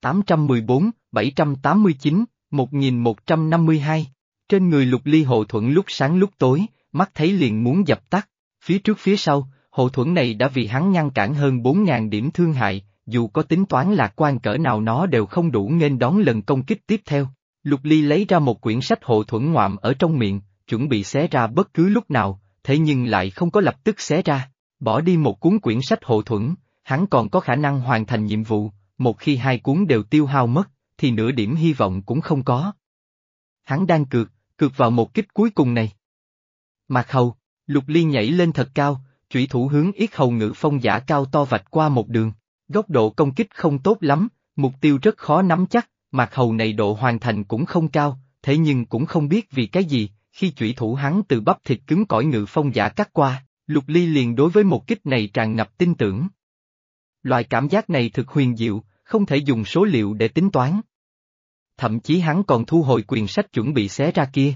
814, 789, 1152, trên người lục ly hộ thuẫn lúc sáng lúc tối, mắt thấy liền muốn dập tắt, phía trước phía sau, hộ thuẫn này đã vì hắn ngăn cản hơn 4.000 điểm thương hại, dù có tính toán lạc quan cỡ nào nó đều không đủ nên đón lần công kích tiếp theo. Lục Ly lấy ra một quyển sách hộ thuẫn ngoạm ở trong miệng, chuẩn bị xé ra bất cứ lúc nào, thế nhưng lại không có lập tức xé ra. Bỏ đi một cuốn quyển sách hộ thuẫn, hắn còn có khả năng hoàn thành nhiệm vụ, một khi hai cuốn đều tiêu hao mất, thì nửa điểm hy vọng cũng không có. Hắn đang cược, cược vào một kích cuối cùng này. Mạc hầu, lục ly nhảy lên thật cao, chủy thủ hướng yết hầu ngự phong giả cao to vạch qua một đường. Góc độ công kích không tốt lắm, mục tiêu rất khó nắm chắc, Mạc hầu này độ hoàn thành cũng không cao, thế nhưng cũng không biết vì cái gì, khi chủy thủ hắn từ bắp thịt cứng cỏi ngự phong giả cắt qua, Lục Ly liền đối với một kích này tràn ngập tin tưởng. Loại cảm giác này thực huyền diệu, không thể dùng số liệu để tính toán. Thậm chí hắn còn thu hồi quyền sách chuẩn bị xé ra kia.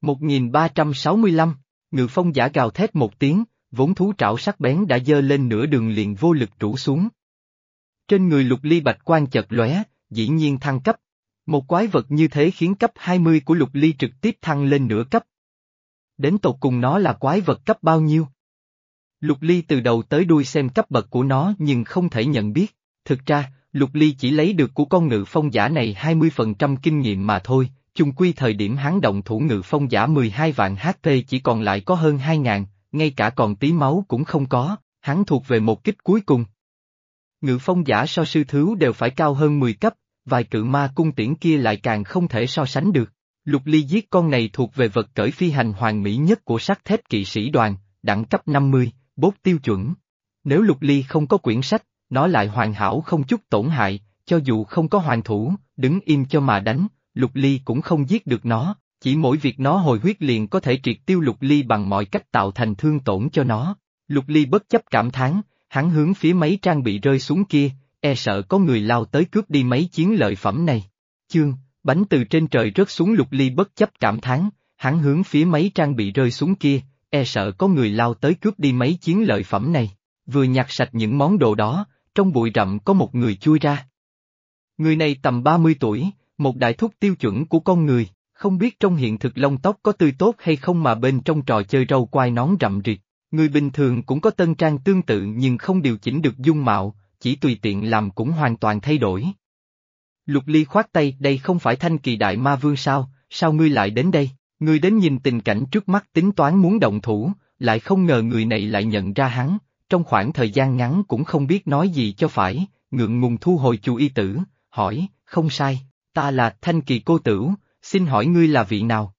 1365, ngự phong giả gào thét một tiếng, vốn thú trảo sắc bén đã dơ lên nửa đường liền vô lực rủ xuống. Trên người lục ly bạch quan chật lóe, dĩ nhiên thăng cấp. Một quái vật như thế khiến cấp 20 của lục ly trực tiếp thăng lên nửa cấp. Đến tột cùng nó là quái vật cấp bao nhiêu? Lục ly từ đầu tới đuôi xem cấp bậc của nó nhưng không thể nhận biết. Thực ra, Lục Ly chỉ lấy được của con ngự phong giả này 20% kinh nghiệm mà thôi, chung quy thời điểm hắn động thủ ngự phong giả 12 vạn HP chỉ còn lại có hơn 2.000, ngay cả còn tí máu cũng không có, hắn thuộc về một kích cuối cùng. Ngự phong giả so sư thứ đều phải cao hơn 10 cấp, vài cự ma cung tiễn kia lại càng không thể so sánh được. Lục ly giết con này thuộc về vật cởi phi hành hoàn mỹ nhất của sắc thép kỵ sĩ đoàn, đẳng cấp 50, bốt tiêu chuẩn. Nếu lục ly không có quyển sách, nó lại hoàn hảo không chút tổn hại, cho dù không có hoàn thủ, đứng im cho mà đánh, lục ly cũng không giết được nó, chỉ mỗi việc nó hồi huyết liền có thể triệt tiêu lục ly bằng mọi cách tạo thành thương tổn cho nó. Lục ly bất chấp cảm thán, hắn hướng phía mấy trang bị rơi xuống kia, e sợ có người lao tới cướp đi mấy chiến lợi phẩm này. Chương, bánh từ trên trời rớt xuống lục ly bất chấp cảm thán, hắn hướng phía mấy trang bị rơi xuống kia, e sợ có người lao tới cướp đi mấy chiến lợi phẩm này. Vừa nhặt sạch những món đồ đó, trong bụi rậm có một người chui ra. Người này tầm 30 tuổi, một đại thúc tiêu chuẩn của con người, không biết trong hiện thực lông tóc có tươi tốt hay không mà bên trong trò chơi râu quai nón rậm rịt. Người bình thường cũng có tân trang tương tự nhưng không điều chỉnh được dung mạo, chỉ tùy tiện làm cũng hoàn toàn thay đổi. Lục Ly khoát tay, đây không phải thanh kỳ đại ma vương sao, sao ngươi lại đến đây? Ngươi đến nhìn tình cảnh trước mắt tính toán muốn động thủ, lại không ngờ người này lại nhận ra hắn, trong khoảng thời gian ngắn cũng không biết nói gì cho phải, ngượng ngùng thu hồi chu y tử, hỏi, không sai, ta là Thanh Kỳ cô tử, xin hỏi ngươi là vị nào?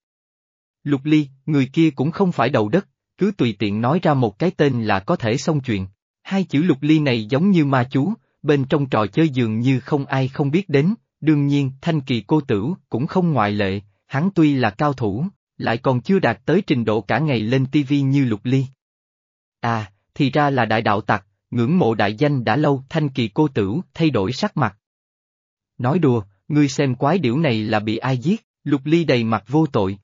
Lục Ly, người kia cũng không phải đầu đất, cứ tùy tiện nói ra một cái tên là có thể xong chuyện. Hai chữ Lục Ly này giống như ma chú, bên trong trò chơi dường như không ai không biết đến, đương nhiên Thanh Kỳ cô tử cũng không ngoại lệ, hắn tuy là cao thủ, lại còn chưa đạt tới trình độ cả ngày lên tivi như Lục Ly. À, thì ra là đại đạo tặc, ngưỡng mộ đại danh đã lâu thanh kỳ cô tử thay đổi sắc mặt. Nói đùa, ngươi xem quái điểu này là bị ai giết, lục ly đầy mặt vô tội.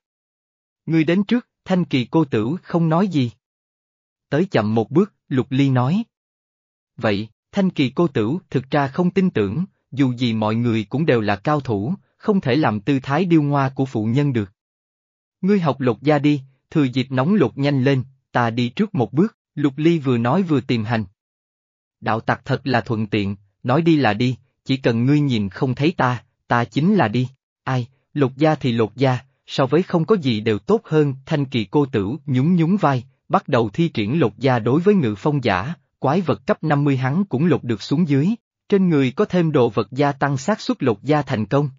Ngươi đến trước, thanh kỳ cô tử không nói gì. Tới chậm một bước, lục ly nói. Vậy, thanh kỳ cô tử thực ra không tin tưởng, dù gì mọi người cũng đều là cao thủ, không thể làm tư thái điêu ngoa của phụ nhân được. Ngươi học lột da đi, thừa dịp nóng lột nhanh lên, ta đi trước một bước. Lục Ly vừa nói vừa tìm hành. Đạo tặc thật là thuận tiện, nói đi là đi, chỉ cần ngươi nhìn không thấy ta, ta chính là đi. Ai, lục gia thì lục gia, so với không có gì đều tốt hơn, thanh kỳ cô tử nhún nhún vai, bắt đầu thi triển lục gia đối với ngự phong giả, quái vật cấp 50 hắn cũng lục được xuống dưới, trên người có thêm đồ vật gia tăng xác suất lục da thành công.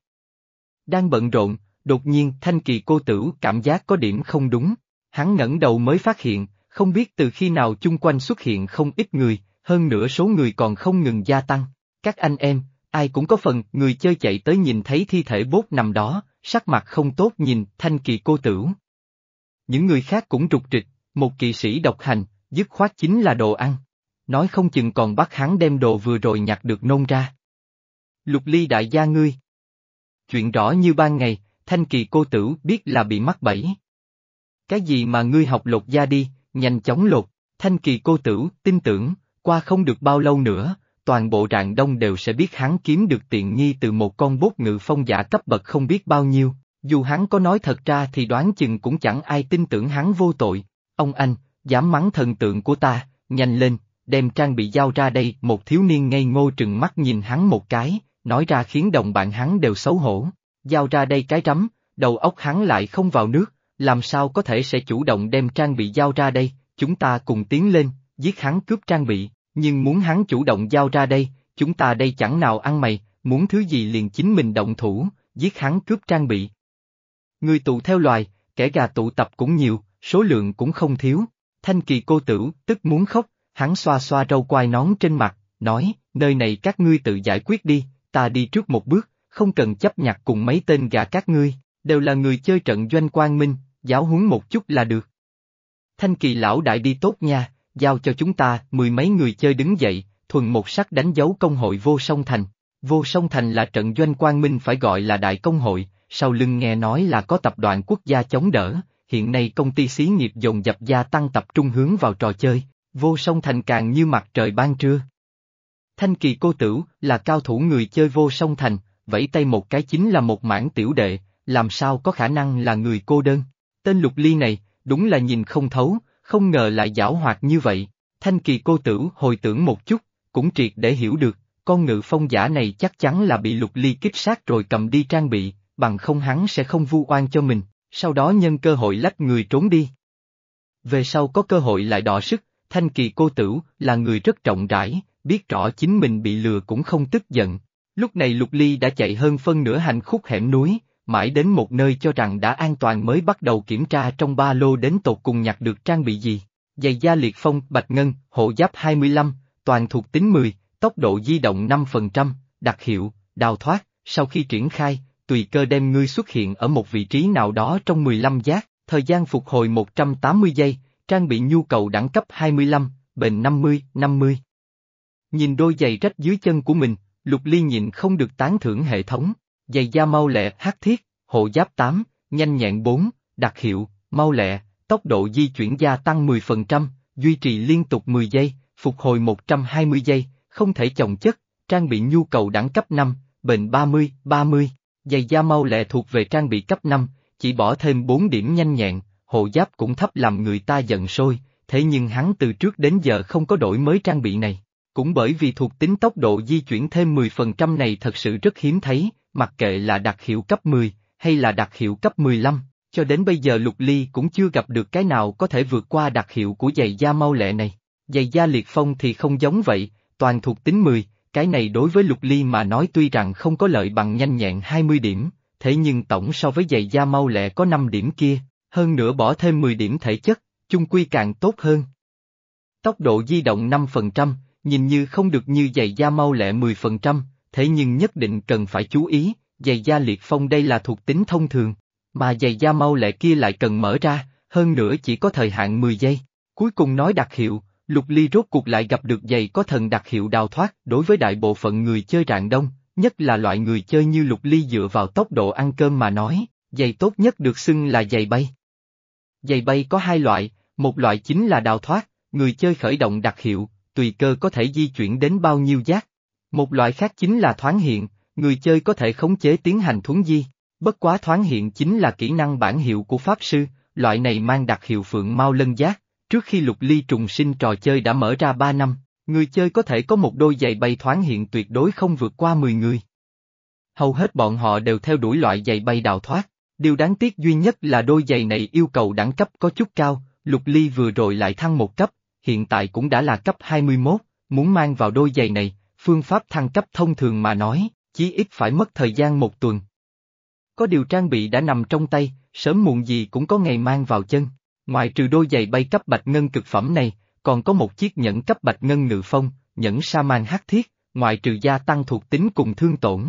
Đang bận rộn, đột nhiên thanh kỳ cô tử cảm giác có điểm không đúng, hắn ngẩng đầu mới phát hiện, không biết từ khi nào chung quanh xuất hiện không ít người, hơn nữa số người còn không ngừng gia tăng. Các anh em, ai cũng có phần, người chơi chạy tới nhìn thấy thi thể bốt nằm đó, sắc mặt không tốt nhìn, thanh kỳ cô tử. Những người khác cũng trục trịch, một kỵ sĩ độc hành, dứt khoát chính là đồ ăn. Nói không chừng còn bắt hắn đem đồ vừa rồi nhặt được nôn ra. Lục ly đại gia ngươi. Chuyện rõ như ban ngày, thanh kỳ cô tử biết là bị mắc bẫy. Cái gì mà ngươi học lột da đi, nhanh chóng lột, thanh kỳ cô tử, tin tưởng, qua không được bao lâu nữa, toàn bộ rạng đông đều sẽ biết hắn kiếm được tiện nghi từ một con bốt ngự phong giả cấp bậc không biết bao nhiêu, dù hắn có nói thật ra thì đoán chừng cũng chẳng ai tin tưởng hắn vô tội. Ông anh, dám mắng thần tượng của ta, nhanh lên, đem trang bị giao ra đây, một thiếu niên ngây ngô trừng mắt nhìn hắn một cái, nói ra khiến đồng bạn hắn đều xấu hổ. Giao ra đây cái rắm, đầu óc hắn lại không vào nước, làm sao có thể sẽ chủ động đem trang bị giao ra đây, chúng ta cùng tiến lên, giết hắn cướp trang bị, nhưng muốn hắn chủ động giao ra đây, chúng ta đây chẳng nào ăn mày, muốn thứ gì liền chính mình động thủ, giết hắn cướp trang bị. Người tụ theo loài, kẻ gà tụ tập cũng nhiều, số lượng cũng không thiếu, thanh kỳ cô tử, tức muốn khóc, hắn xoa xoa râu quai nón trên mặt, nói, nơi này các ngươi tự giải quyết đi, ta đi trước một bước, không cần chấp nhặt cùng mấy tên gà các ngươi, đều là người chơi trận doanh quang minh, giáo huấn một chút là được. Thanh kỳ lão đại đi tốt nha, giao cho chúng ta, mười mấy người chơi đứng dậy, thuần một sắc đánh dấu công hội vô song thành. Vô song thành là trận doanh quang minh phải gọi là đại công hội, sau lưng nghe nói là có tập đoàn quốc gia chống đỡ, hiện nay công ty xí nghiệp dồn dập gia tăng tập trung hướng vào trò chơi, vô song thành càng như mặt trời ban trưa. Thanh kỳ cô tửu là cao thủ người chơi vô song thành, vẫy tay một cái chính là một mảng tiểu đệ, làm sao có khả năng là người cô đơn. Tên lục ly này, đúng là nhìn không thấu, không ngờ lại giảo hoạt như vậy. Thanh kỳ cô tử hồi tưởng một chút, cũng triệt để hiểu được, con ngự phong giả này chắc chắn là bị lục ly kích sát rồi cầm đi trang bị, bằng không hắn sẽ không vu oan cho mình, sau đó nhân cơ hội lách người trốn đi. Về sau có cơ hội lại đọ sức, thanh kỳ cô tử là người rất trọng rãi, biết rõ chính mình bị lừa cũng không tức giận. Lúc này lục ly đã chạy hơn phân nửa hành khúc hẻm núi, mãi đến một nơi cho rằng đã an toàn mới bắt đầu kiểm tra trong ba lô đến tột cùng nhặt được trang bị gì. Giày da liệt phong, bạch ngân, hộ giáp 25, toàn thuộc tính 10, tốc độ di động 5%, đặc hiệu, đào thoát, sau khi triển khai, tùy cơ đem ngươi xuất hiện ở một vị trí nào đó trong 15 giác, thời gian phục hồi 180 giây, trang bị nhu cầu đẳng cấp 25, bền 50, 50. Nhìn đôi giày rách dưới chân của mình, Lục Ly nhịn không được tán thưởng hệ thống, giày da mau lẹ, hắc thiết, hộ giáp 8, nhanh nhẹn 4, đặc hiệu, mau lẹ, tốc độ di chuyển gia tăng 10%, duy trì liên tục 10 giây, phục hồi 120 giây, không thể chồng chất, trang bị nhu cầu đẳng cấp 5, bền 30, 30, giày da mau lẹ thuộc về trang bị cấp 5, chỉ bỏ thêm 4 điểm nhanh nhẹn, hộ giáp cũng thấp làm người ta giận sôi, thế nhưng hắn từ trước đến giờ không có đổi mới trang bị này. Cũng bởi vì thuộc tính tốc độ di chuyển thêm 10% này thật sự rất hiếm thấy, mặc kệ là đặc hiệu cấp 10, hay là đặc hiệu cấp 15, cho đến bây giờ Lục Ly cũng chưa gặp được cái nào có thể vượt qua đặc hiệu của giày da mau lẹ này. Giày da liệt phong thì không giống vậy, toàn thuộc tính 10, cái này đối với Lục Ly mà nói tuy rằng không có lợi bằng nhanh nhẹn 20 điểm, thế nhưng tổng so với giày da mau lẹ có 5 điểm kia, hơn nữa bỏ thêm 10 điểm thể chất, chung quy càng tốt hơn. Tốc độ di động 5%, nhìn như không được như giày da mau lẹ 10%, thế nhưng nhất định cần phải chú ý, giày da liệt phong đây là thuộc tính thông thường, mà giày da mau lẹ kia lại cần mở ra, hơn nữa chỉ có thời hạn 10 giây. Cuối cùng nói đặc hiệu, Lục Ly rốt cuộc lại gặp được giày có thần đặc hiệu đào thoát đối với đại bộ phận người chơi rạng đông, nhất là loại người chơi như Lục Ly dựa vào tốc độ ăn cơm mà nói, giày tốt nhất được xưng là giày bay. Giày bay có hai loại, một loại chính là đào thoát, người chơi khởi động đặc hiệu, tùy cơ có thể di chuyển đến bao nhiêu giác. Một loại khác chính là thoáng hiện, người chơi có thể khống chế tiến hành thuấn di. Bất quá thoáng hiện chính là kỹ năng bản hiệu của Pháp Sư, loại này mang đặc hiệu Phượng Mau Lân Giác. Trước khi lục ly trùng sinh trò chơi đã mở ra 3 năm, người chơi có thể có một đôi giày bay thoáng hiện tuyệt đối không vượt qua 10 người. Hầu hết bọn họ đều theo đuổi loại giày bay đào thoát. Điều đáng tiếc duy nhất là đôi giày này yêu cầu đẳng cấp có chút cao, lục ly vừa rồi lại thăng một cấp, hiện tại cũng đã là cấp 21, muốn mang vào đôi giày này, phương pháp thăng cấp thông thường mà nói, chí ít phải mất thời gian một tuần. Có điều trang bị đã nằm trong tay, sớm muộn gì cũng có ngày mang vào chân. Ngoài trừ đôi giày bay cấp bạch ngân cực phẩm này, còn có một chiếc nhẫn cấp bạch ngân ngự phong, nhẫn sa man hắc thiết, ngoài trừ gia tăng thuộc tính cùng thương tổn.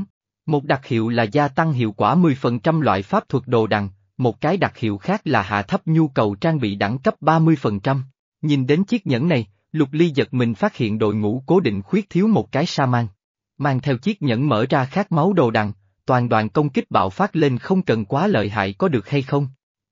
Một đặc hiệu là gia tăng hiệu quả 10% loại pháp thuật đồ đằng, một cái đặc hiệu khác là hạ thấp nhu cầu trang bị đẳng cấp 30%. Nhìn đến chiếc nhẫn này, Lục Ly giật mình phát hiện đội ngũ cố định khuyết thiếu một cái sa man. Mang theo chiếc nhẫn mở ra khát máu đồ đằng, toàn đoàn công kích bạo phát lên không cần quá lợi hại có được hay không?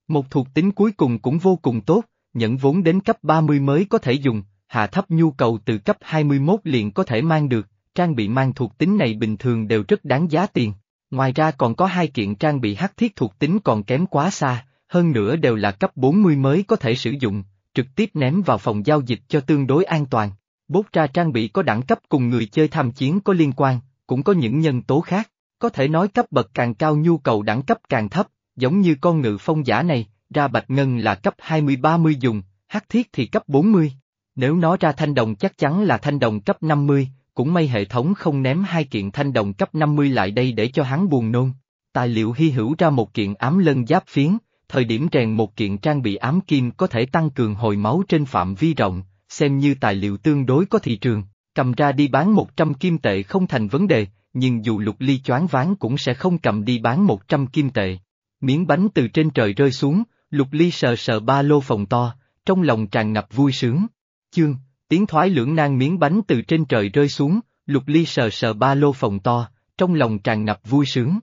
Một thuộc tính cuối cùng cũng vô cùng tốt, nhẫn vốn đến cấp 30 mới có thể dùng, hạ thấp nhu cầu từ cấp 21 liền có thể mang được, trang bị mang thuộc tính này bình thường đều rất đáng giá tiền. Ngoài ra còn có hai kiện trang bị hắc thiết thuộc tính còn kém quá xa, hơn nữa đều là cấp 40 mới có thể sử dụng, trực tiếp ném vào phòng giao dịch cho tương đối an toàn. Bốt ra trang bị có đẳng cấp cùng người chơi tham chiến có liên quan, cũng có những nhân tố khác, có thể nói cấp bậc càng cao nhu cầu đẳng cấp càng thấp, giống như con ngự phong giả này, ra bạch ngân là cấp 20-30 dùng, hắc thiết thì cấp 40. Nếu nó ra thanh đồng chắc chắn là thanh đồng cấp 50, cũng may hệ thống không ném hai kiện thanh đồng cấp 50 lại đây để cho hắn buồn nôn. Tài liệu hy hữu ra một kiện ám lân giáp phiến, thời điểm rèn một kiện trang bị ám kim có thể tăng cường hồi máu trên phạm vi rộng, xem như tài liệu tương đối có thị trường, cầm ra đi bán 100 kim tệ không thành vấn đề, nhưng dù lục ly choáng ván cũng sẽ không cầm đi bán 100 kim tệ. Miếng bánh từ trên trời rơi xuống, lục ly sờ sờ ba lô phòng to, trong lòng tràn ngập vui sướng. Chương, tiếng thoái lưỡng nan miếng bánh từ trên trời rơi xuống, lục ly sờ sờ ba lô phòng to, trong lòng tràn ngập vui sướng.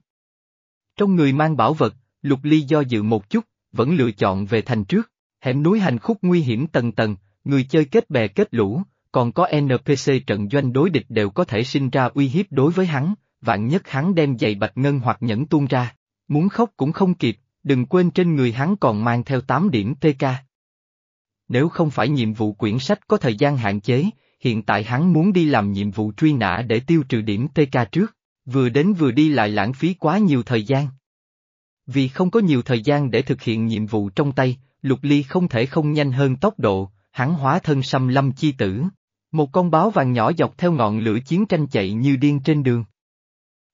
Trong người mang bảo vật, lục ly do dự một chút, vẫn lựa chọn về thành trước, hẻm núi hành khúc nguy hiểm tầng tầng, người chơi kết bè kết lũ, còn có NPC trận doanh đối địch đều có thể sinh ra uy hiếp đối với hắn, vạn nhất hắn đem giày bạch ngân hoặc nhẫn tuôn ra, muốn khóc cũng không kịp, đừng quên trên người hắn còn mang theo 8 điểm TK. Nếu không phải nhiệm vụ quyển sách có thời gian hạn chế, hiện tại hắn muốn đi làm nhiệm vụ truy nã để tiêu trừ điểm TK trước, vừa đến vừa đi lại lãng phí quá nhiều thời gian. Vì không có nhiều thời gian để thực hiện nhiệm vụ trong tay, Lục Ly không thể không nhanh hơn tốc độ, hắn hóa thân xăm lâm chi tử. Một con báo vàng nhỏ dọc theo ngọn lửa chiến tranh chạy như điên trên đường.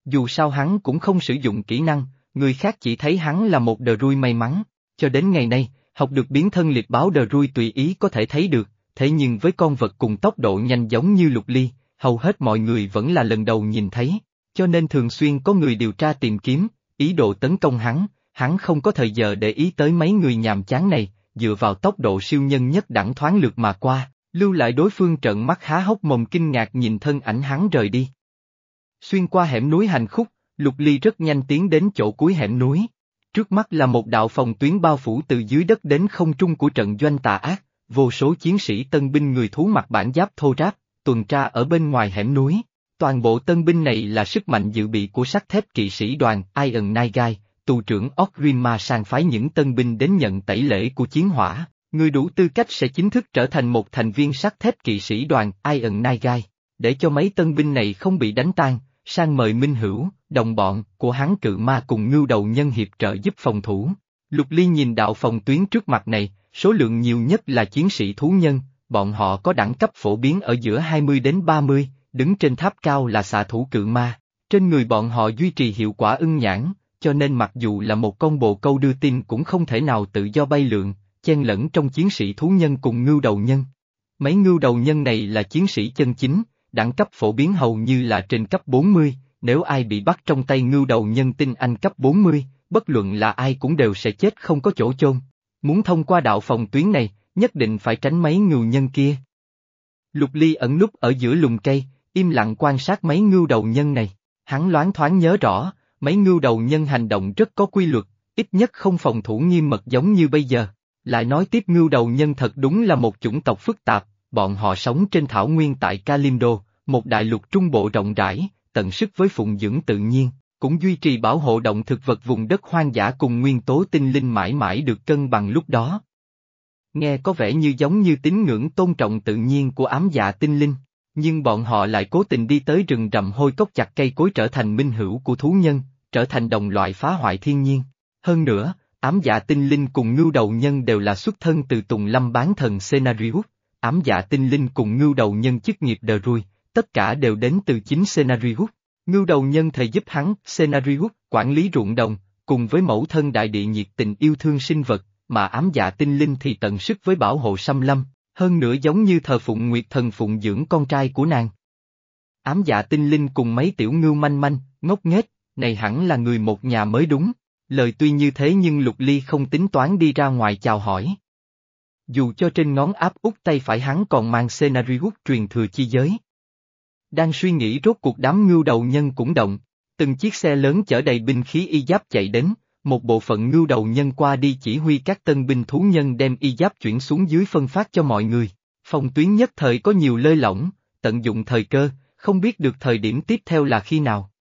Dù sao hắn cũng không sử dụng kỹ năng, người khác chỉ thấy hắn là một đờ rui may mắn, cho đến ngày nay, học được biến thân liệt báo đờ rui tùy ý có thể thấy được, thế nhưng với con vật cùng tốc độ nhanh giống như lục ly, hầu hết mọi người vẫn là lần đầu nhìn thấy, cho nên thường xuyên có người điều tra tìm kiếm, ý đồ tấn công hắn, hắn không có thời giờ để ý tới mấy người nhàm chán này, dựa vào tốc độ siêu nhân nhất đẳng thoáng lượt mà qua, lưu lại đối phương trợn mắt há hốc mồm kinh ngạc nhìn thân ảnh hắn rời đi. Xuyên qua hẻm núi hành khúc, Lục Ly rất nhanh tiến đến chỗ cuối hẻm núi. Trước mắt là một đạo phòng tuyến bao phủ từ dưới đất đến không trung của trận doanh tà ác, vô số chiến sĩ tân binh người thú mặc bản giáp thô ráp, tuần tra ở bên ngoài hẻm núi. Toàn bộ tân binh này là sức mạnh dự bị của sắt thép kỵ sĩ đoàn Iron Naigai, tù trưởng Okrinma sang phái những tân binh đến nhận tẩy lễ của chiến hỏa, người đủ tư cách sẽ chính thức trở thành một thành viên sắt thép kỵ sĩ đoàn Iron Naigai. Để cho mấy tân binh này không bị đánh tan, sang mời Minh Hữu, đồng bọn của hắn cự ma cùng ngưu đầu nhân hiệp trợ giúp phòng thủ. Lục Ly nhìn đạo phòng tuyến trước mặt này, số lượng nhiều nhất là chiến sĩ thú nhân, bọn họ có đẳng cấp phổ biến ở giữa 20 đến 30, đứng trên tháp cao là xạ thủ cự ma. Trên người bọn họ duy trì hiệu quả ưng nhãn, cho nên mặc dù là một con bồ câu đưa tin cũng không thể nào tự do bay lượn, chen lẫn trong chiến sĩ thú nhân cùng ngưu đầu nhân. Mấy ngưu đầu nhân này là chiến sĩ chân chính, đẳng cấp phổ biến hầu như là trên cấp 40, nếu ai bị bắt trong tay ngưu đầu nhân tinh anh cấp 40, bất luận là ai cũng đều sẽ chết không có chỗ chôn. Muốn thông qua đạo phòng tuyến này, nhất định phải tránh mấy ngưu nhân kia. Lục Ly ẩn núp ở giữa lùm cây, im lặng quan sát mấy ngưu đầu nhân này, hắn loáng thoáng nhớ rõ, mấy ngưu đầu nhân hành động rất có quy luật, ít nhất không phòng thủ nghiêm mật giống như bây giờ. Lại nói tiếp ngưu đầu nhân thật đúng là một chủng tộc phức tạp, bọn họ sống trên thảo nguyên tại Kalimdo, một đại lục trung bộ rộng rãi, tận sức với phụng dưỡng tự nhiên, cũng duy trì bảo hộ động thực vật vùng đất hoang dã cùng nguyên tố tinh linh mãi mãi được cân bằng lúc đó. Nghe có vẻ như giống như tín ngưỡng tôn trọng tự nhiên của ám dạ tinh linh, nhưng bọn họ lại cố tình đi tới rừng rậm hôi cốc chặt cây cối trở thành minh hữu của thú nhân, trở thành đồng loại phá hoại thiên nhiên. Hơn nữa, ám dạ tinh linh cùng ngưu đầu nhân đều là xuất thân từ tùng lâm bán thần Senarius, ám dạ tinh linh cùng ngưu đầu nhân chức nghiệp đờ rui, tất cả đều đến từ chính Senarius. Ngưu đầu nhân thầy giúp hắn, Senarius, quản lý ruộng đồng, cùng với mẫu thân đại địa nhiệt tình yêu thương sinh vật, mà ám dạ tinh linh thì tận sức với bảo hộ xâm lâm, hơn nữa giống như thờ phụng nguyệt thần phụng dưỡng con trai của nàng. Ám dạ tinh linh cùng mấy tiểu ngưu manh manh, ngốc nghếch, này hẳn là người một nhà mới đúng, lời tuy như thế nhưng Lục Ly không tính toán đi ra ngoài chào hỏi. Dù cho trên ngón áp út tay phải hắn còn mang Senarius truyền thừa chi giới. Đang suy nghĩ rốt cuộc đám ngưu đầu nhân cũng động, từng chiếc xe lớn chở đầy binh khí y giáp chạy đến, một bộ phận ngưu đầu nhân qua đi chỉ huy các tân binh thú nhân đem y giáp chuyển xuống dưới phân phát cho mọi người. Phòng tuyến nhất thời có nhiều lơi lỏng, tận dụng thời cơ, không biết được thời điểm tiếp theo là khi nào.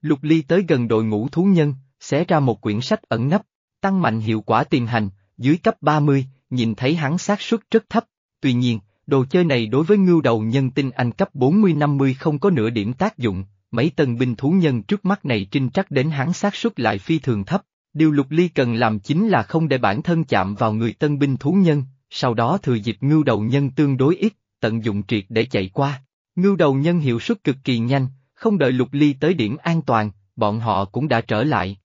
Lục Ly tới gần đội ngũ thú nhân, xé ra một quyển sách ẩn nấp, tăng mạnh hiệu quả tiền hành, dưới cấp 30, nhìn thấy hắn xác suất rất thấp, tuy nhiên, đồ chơi này đối với ngưu đầu nhân tinh anh cấp 40-50 không có nửa điểm tác dụng, mấy tân binh thú nhân trước mắt này trinh trắc đến hắn xác suất lại phi thường thấp. Điều lục ly cần làm chính là không để bản thân chạm vào người tân binh thú nhân, sau đó thừa dịp ngưu đầu nhân tương đối ít, tận dụng triệt để chạy qua. Ngưu đầu nhân hiệu suất cực kỳ nhanh, không đợi lục ly tới điểm an toàn, bọn họ cũng đã trở lại.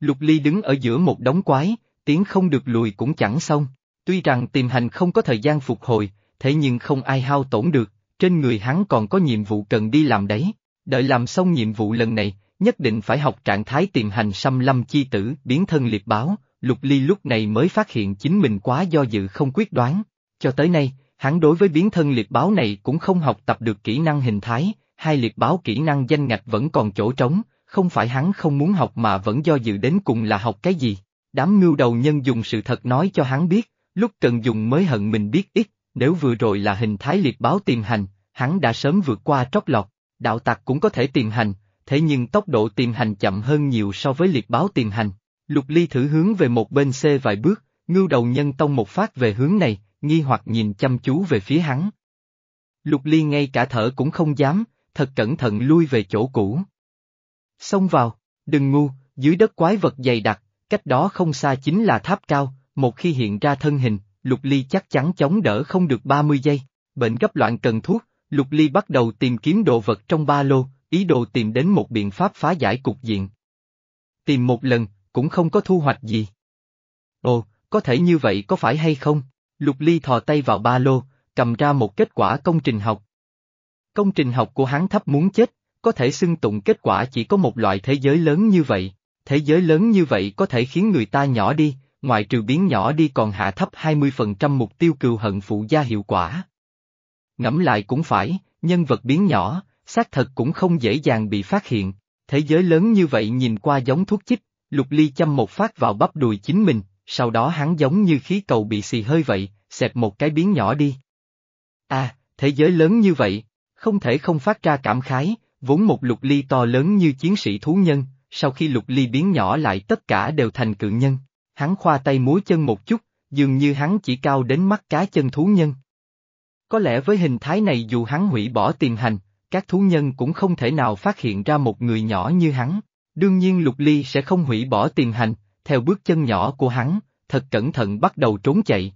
Lục ly đứng ở giữa một đống quái, tiếng không được lùi cũng chẳng xong, tuy rằng tìm hành không có thời gian phục hồi, thế nhưng không ai hao tổn được, trên người hắn còn có nhiệm vụ cần đi làm đấy. Đợi làm xong nhiệm vụ lần này, nhất định phải học trạng thái tìm hành xăm lâm chi tử biến thân liệt báo, Lục Ly lúc này mới phát hiện chính mình quá do dự không quyết đoán. Cho tới nay, hắn đối với biến thân liệt báo này cũng không học tập được kỹ năng hình thái, hai liệt báo kỹ năng danh ngạch vẫn còn chỗ trống, không phải hắn không muốn học mà vẫn do dự đến cùng là học cái gì. Đám ngưu đầu nhân dùng sự thật nói cho hắn biết, lúc cần dùng mới hận mình biết ít, nếu vừa rồi là hình thái liệt báo tìm hành, hắn đã sớm vượt qua trót lọt, đạo tặc cũng có thể tìm hành, thế nhưng tốc độ tìm hành chậm hơn nhiều so với liệt báo tìm hành. Lục Ly thử hướng về một bên xe vài bước, ngưu đầu nhân tông một phát về hướng này, nghi hoặc nhìn chăm chú về phía hắn. Lục Ly ngay cả thở cũng không dám, thật cẩn thận lui về chỗ cũ. Xông vào, đừng ngu, dưới đất quái vật dày đặc, cách đó không xa chính là tháp cao, một khi hiện ra thân hình, Lục Ly chắc chắn chống đỡ không được 30 giây. Bệnh gấp loạn cần thuốc, Lục Ly bắt đầu tìm kiếm đồ vật trong ba lô, ý đồ tìm đến một biện pháp phá giải cục diện. Tìm một lần, cũng không có thu hoạch gì. Ồ, có thể như vậy có phải hay không? Lục Ly thò tay vào ba lô, cầm ra một kết quả công trình học. Công trình học của hắn thấp muốn chết, có thể xưng tụng kết quả chỉ có một loại thế giới lớn như vậy. Thế giới lớn như vậy có thể khiến người ta nhỏ đi, ngoại trừ biến nhỏ đi còn hạ thấp 20% mục tiêu cừu hận phụ gia hiệu quả. Ngẫm lại cũng phải, nhân vật biến nhỏ, xác thật cũng không dễ dàng bị phát hiện. Thế giới lớn như vậy nhìn qua giống thuốc chích, lục ly châm một phát vào bắp đùi chính mình, sau đó hắn giống như khí cầu bị xì hơi vậy, xẹp một cái biến nhỏ đi. À, thế giới lớn như vậy, không thể không phát ra cảm khái, vốn một lục ly to lớn như chiến sĩ thú nhân, sau khi lục ly biến nhỏ lại tất cả đều thành cự nhân. Hắn khoa tay múa chân một chút, dường như hắn chỉ cao đến mắt cá chân thú nhân. Có lẽ với hình thái này dù hắn hủy bỏ tiềm hành, các thú nhân cũng không thể nào phát hiện ra một người nhỏ như hắn. Đương nhiên Lục Ly sẽ không hủy bỏ tiềm hành, theo bước chân nhỏ của hắn, thật cẩn thận bắt đầu trốn chạy.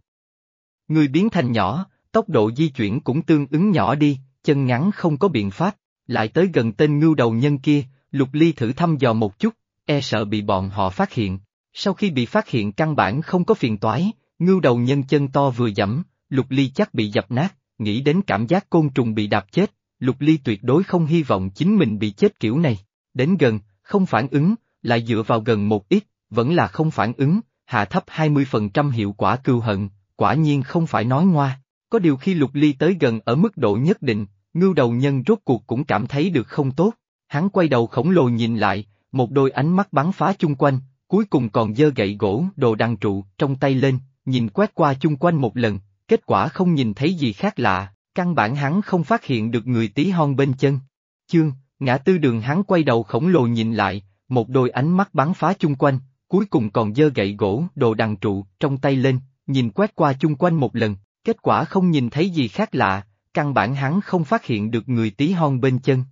Người biến thành nhỏ, tốc độ di chuyển cũng tương ứng nhỏ đi, chân ngắn không có biện pháp, lại tới gần tên ngưu đầu nhân kia, Lục Ly thử thăm dò một chút, e sợ bị bọn họ phát hiện. Sau khi bị phát hiện căn bản không có phiền toái, ngưu đầu nhân chân to vừa dẫm, Lục Ly chắc bị dập nát, nghĩ đến cảm giác côn trùng bị đạp chết, Lục Ly tuyệt đối không hy vọng chính mình bị chết kiểu này. Đến gần, không phản ứng, lại dựa vào gần một ít, vẫn là không phản ứng, hạ thấp 20% hiệu quả cưu hận, quả nhiên không phải nói ngoa. Có điều khi Lục Ly tới gần ở mức độ nhất định, ngưu đầu nhân rốt cuộc cũng cảm thấy được không tốt. Hắn quay đầu khổng lồ nhìn lại, một đôi ánh mắt bắn phá chung quanh, cuối cùng còn dơ gậy gỗ đồ đăng trụ trong tay lên, nhìn quét qua chung quanh một lần, kết quả không nhìn thấy gì khác lạ, căn bản hắn không phát hiện được người tí hon bên chân. Chương, ngã tư đường hắn quay đầu khổng lồ nhìn lại, một đôi ánh mắt bắn phá chung quanh, cuối cùng còn dơ gậy gỗ đồ đằng trụ trong tay lên, nhìn quét qua chung quanh một lần, kết quả không nhìn thấy gì khác lạ, căn bản hắn không phát hiện được người tí hon bên chân.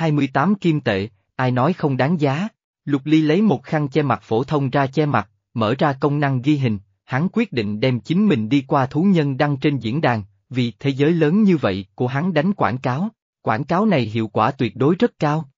28 kim tệ, ai nói không đáng giá, Lục Ly lấy một khăn che mặt phổ thông ra che mặt, mở ra công năng ghi hình, hắn quyết định đem chính mình đi qua thú nhân đăng trên diễn đàn, vì thế giới lớn như vậy của hắn đánh quảng cáo, quảng cáo này hiệu quả tuyệt đối rất cao.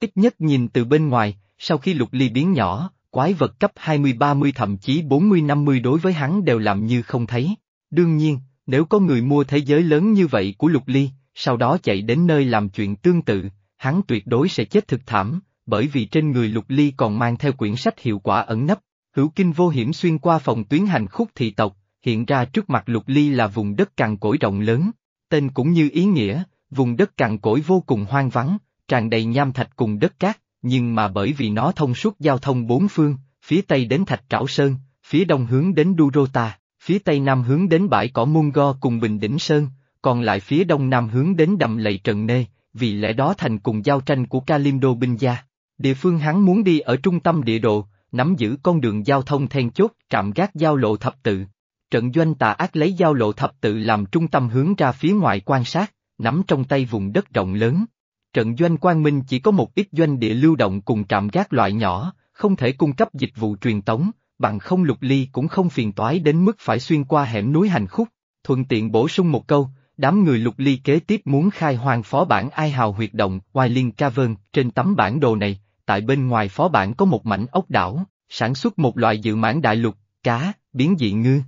Ít nhất nhìn từ bên ngoài, sau khi lục ly biến nhỏ, quái vật cấp 20-30 thậm chí 40-50 đối với hắn đều làm như không thấy. Đương nhiên, nếu có người mua thế giới lớn như vậy của lục ly, sau đó chạy đến nơi làm chuyện tương tự, hắn tuyệt đối sẽ chết thực thảm, bởi vì trên người lục ly còn mang theo quyển sách hiệu quả ẩn nấp, hữu kinh vô hiểm xuyên qua phòng tuyến hành khúc thị tộc, hiện ra trước mặt lục ly là vùng đất cằn cỗi rộng lớn, tên cũng như ý nghĩa, vùng đất cằn cỗi vô cùng hoang vắng, tràn đầy nham thạch cùng đất cát, nhưng mà bởi vì nó thông suốt giao thông bốn phương, phía tây đến Thạch Trảo Sơn, phía đông hướng đến Durota, phía tây nam hướng đến bãi cỏ Mungo cùng Bình Đỉnh Sơn, còn lại phía đông nam hướng đến đầm lầy Trần Nê, vì lẽ đó thành cùng giao tranh của Kalimdo binh gia. Địa phương hắn muốn đi ở trung tâm địa đồ, nắm giữ con đường giao thông then chốt, trạm gác giao lộ thập tự. Trận doanh tà ác lấy giao lộ thập tự làm trung tâm hướng ra phía ngoài quan sát, nắm trong tay vùng đất rộng lớn. Trận doanh quang minh chỉ có một ít doanh địa lưu động cùng trạm gác loại nhỏ, không thể cung cấp dịch vụ truyền tống, bằng không lục ly cũng không phiền toái đến mức phải xuyên qua hẻm núi hành khúc. Thuận tiện bổ sung một câu, đám người lục ly kế tiếp muốn khai hoang phó bản ai hào huyệt động, ngoài liên ca vơn trên tấm bản đồ này, tại bên ngoài phó bản có một mảnh ốc đảo, sản xuất một loại dự mãn đại lục, cá, biến dị ngư.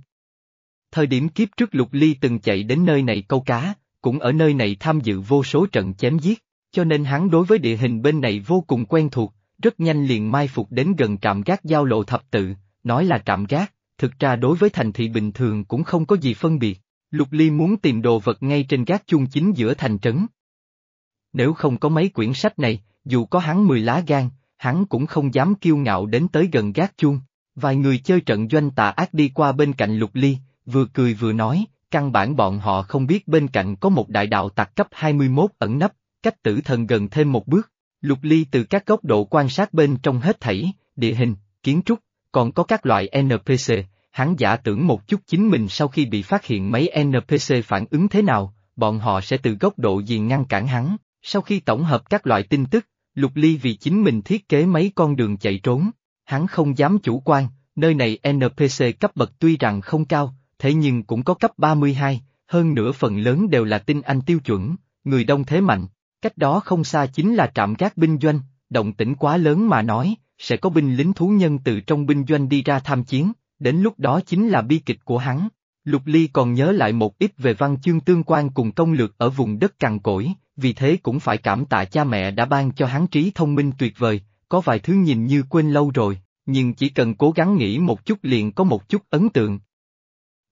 Thời điểm kiếp trước lục ly từng chạy đến nơi này câu cá, cũng ở nơi này tham dự vô số trận chém giết, cho nên hắn đối với địa hình bên này vô cùng quen thuộc, rất nhanh liền mai phục đến gần trạm gác giao lộ thập tự, nói là trạm gác, thực ra đối với thành thị bình thường cũng không có gì phân biệt. Lục Ly muốn tìm đồ vật ngay trên gác chung chính giữa thành trấn. Nếu không có mấy quyển sách này, dù có hắn mười lá gan, hắn cũng không dám kiêu ngạo đến tới gần gác chung. Vài người chơi trận doanh tà ác đi qua bên cạnh Lục Ly, vừa cười vừa nói, căn bản bọn họ không biết bên cạnh có một đại đạo tặc cấp 21 ẩn nấp, cách tử thần gần thêm một bước. Lục Ly từ các góc độ quan sát bên trong hết thảy, địa hình, kiến trúc, còn có các loại NPC, hắn giả tưởng một chút chính mình sau khi bị phát hiện mấy NPC phản ứng thế nào, bọn họ sẽ từ góc độ gì ngăn cản hắn, sau khi tổng hợp các loại tin tức, Lục Ly vì chính mình thiết kế mấy con đường chạy trốn, hắn không dám chủ quan, nơi này NPC cấp bậc tuy rằng không cao, thế nhưng cũng có cấp 32, hơn nữa phần lớn đều là tinh anh tiêu chuẩn, người đông thế mạnh, cách đó không xa chính là trạm gác binh doanh, động tĩnh quá lớn mà nói, sẽ có binh lính thú nhân từ trong binh doanh đi ra tham chiến, đến lúc đó chính là bi kịch của hắn. Lục Ly còn nhớ lại một ít về văn chương tương quan cùng công lược ở vùng đất cằn cỗi, vì thế cũng phải cảm tạ cha mẹ đã ban cho hắn trí thông minh tuyệt vời, có vài thứ nhìn như quên lâu rồi, nhưng chỉ cần cố gắng nghĩ một chút liền có một chút ấn tượng.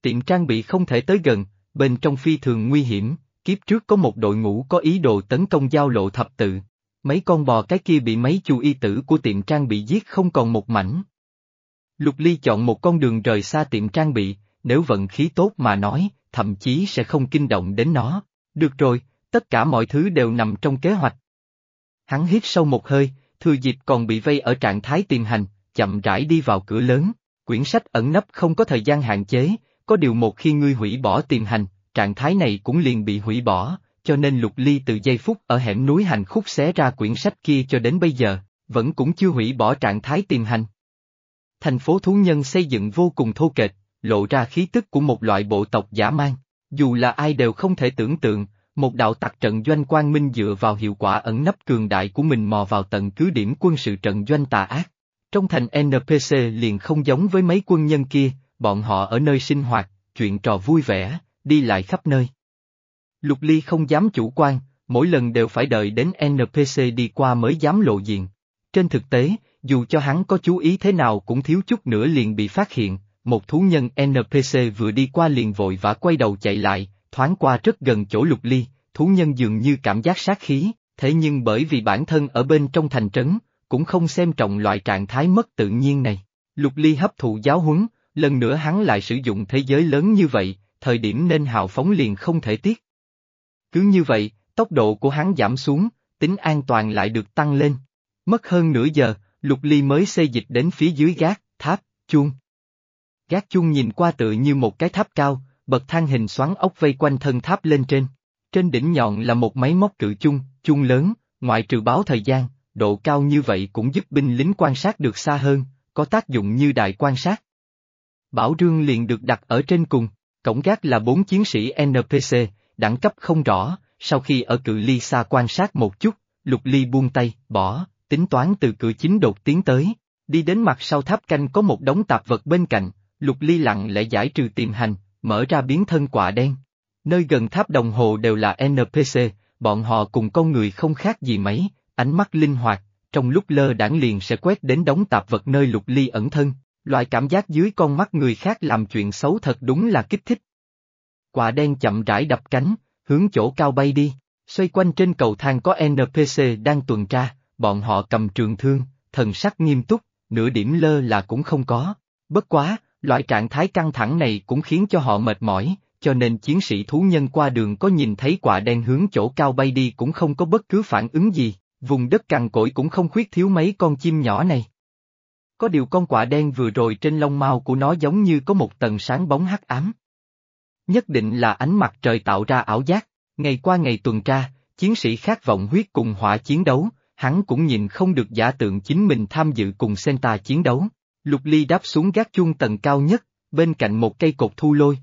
Tiệm trang bị không thể tới gần, bên trong phi thường nguy hiểm, kiếp trước có một đội ngũ có ý đồ tấn công giao lộ thập tự. Mấy con bò cái kia bị mấy chu y tử của tiệm trang bị giết không còn một mảnh. Lục Ly chọn một con đường rời xa tiệm trang bị, nếu vận khí tốt mà nói, thậm chí sẽ không kinh động đến nó. Được rồi, tất cả mọi thứ đều nằm trong kế hoạch. Hắn hít sâu một hơi, thừa dịp còn bị vây ở trạng thái tìm hành, chậm rãi đi vào cửa lớn, quyển sách ẩn nấp không có thời gian hạn chế, có điều một khi ngươi hủy bỏ tìm hành, trạng thái này cũng liền bị hủy bỏ, cho nên lục ly từ giây phút ở hẻm núi hành khúc xé ra quyển sách kia cho đến bây giờ, vẫn cũng chưa hủy bỏ trạng thái tìm hành. Thành phố thú nhân xây dựng vô cùng thô kệch, lộ ra khí tức của một loại bộ tộc giả mang. Dù là ai đều không thể tưởng tượng, một đạo tặc trận doanh quang minh dựa vào hiệu quả ẩn nấp cường đại của mình mò vào tận cứ điểm quân sự trận doanh tà ác. Trong thành NPC liền không giống với mấy quân nhân kia, bọn họ ở nơi sinh hoạt, chuyện trò vui vẻ, đi lại khắp nơi. Lục Ly không dám chủ quan, mỗi lần đều phải đợi đến NPC đi qua mới dám lộ diện. Trên thực tế, dù cho hắn có chú ý thế nào cũng thiếu chút nữa liền bị phát hiện, một thú nhân NPC vừa đi qua liền vội và quay đầu chạy lại, thoáng qua rất gần chỗ lục ly, thú nhân dường như cảm giác sát khí, thế nhưng bởi vì bản thân ở bên trong thành trấn, cũng không xem trọng loại trạng thái mất tự nhiên này. Lục ly hấp thụ giáo huấn, lần nữa hắn lại sử dụng thế giới lớn như vậy, thời điểm nên hào phóng liền không thể tiếc. Cứ như vậy, tốc độ của hắn giảm xuống, tính an toàn lại được tăng lên. Mất hơn nửa giờ, Lục Ly mới xây dịch đến phía dưới gác, tháp, chuông. Gác chuông nhìn qua tự như một cái tháp cao, bậc thang hình xoắn ốc vây quanh thân tháp lên trên. Trên đỉnh nhọn là một máy móc cự chung, chung lớn, ngoại trừ báo thời gian, độ cao như vậy cũng giúp binh lính quan sát được xa hơn, có tác dụng như đài quan sát. Bảo rương liền được đặt ở trên cùng, cổng gác là bốn chiến sĩ NPC, đẳng cấp không rõ, sau khi ở cự ly xa quan sát một chút, lục ly buông tay, bỏ, tính toán từ cửa chính đột tiến tới, đi đến mặt sau tháp canh có một đống tạp vật bên cạnh, lục ly lặng lẽ giải trừ tiềm hành, mở ra biến thân quả đen. Nơi gần tháp đồng hồ đều là NPC, bọn họ cùng con người không khác gì mấy, ánh mắt linh hoạt, trong lúc lơ đãng liền sẽ quét đến đống tạp vật nơi lục ly ẩn thân, loại cảm giác dưới con mắt người khác làm chuyện xấu thật đúng là kích thích. Quả đen chậm rãi đập cánh, hướng chỗ cao bay đi, xoay quanh trên cầu thang có NPC đang tuần tra, bọn họ cầm trường thương, thần sắc nghiêm túc, nửa điểm lơ là cũng không có. Bất quá, loại trạng thái căng thẳng này cũng khiến cho họ mệt mỏi, cho nên chiến sĩ thú nhân qua đường có nhìn thấy quả đen hướng chỗ cao bay đi cũng không có bất cứ phản ứng gì, vùng đất cằn cỗi cũng không khuyết thiếu mấy con chim nhỏ này. Có điều con quả đen vừa rồi trên lông mao của nó giống như có một tầng sáng bóng hắc ám. Nhất định là ánh mặt trời tạo ra ảo giác, ngày qua ngày tuần tra, chiến sĩ khát vọng huyết cùng hỏa chiến đấu, hắn cũng nhìn không được giả tượng chính mình tham dự cùng Senta chiến đấu. Lục Ly đáp xuống gác chuông tầng cao nhất, bên cạnh một cây cột thu lôi.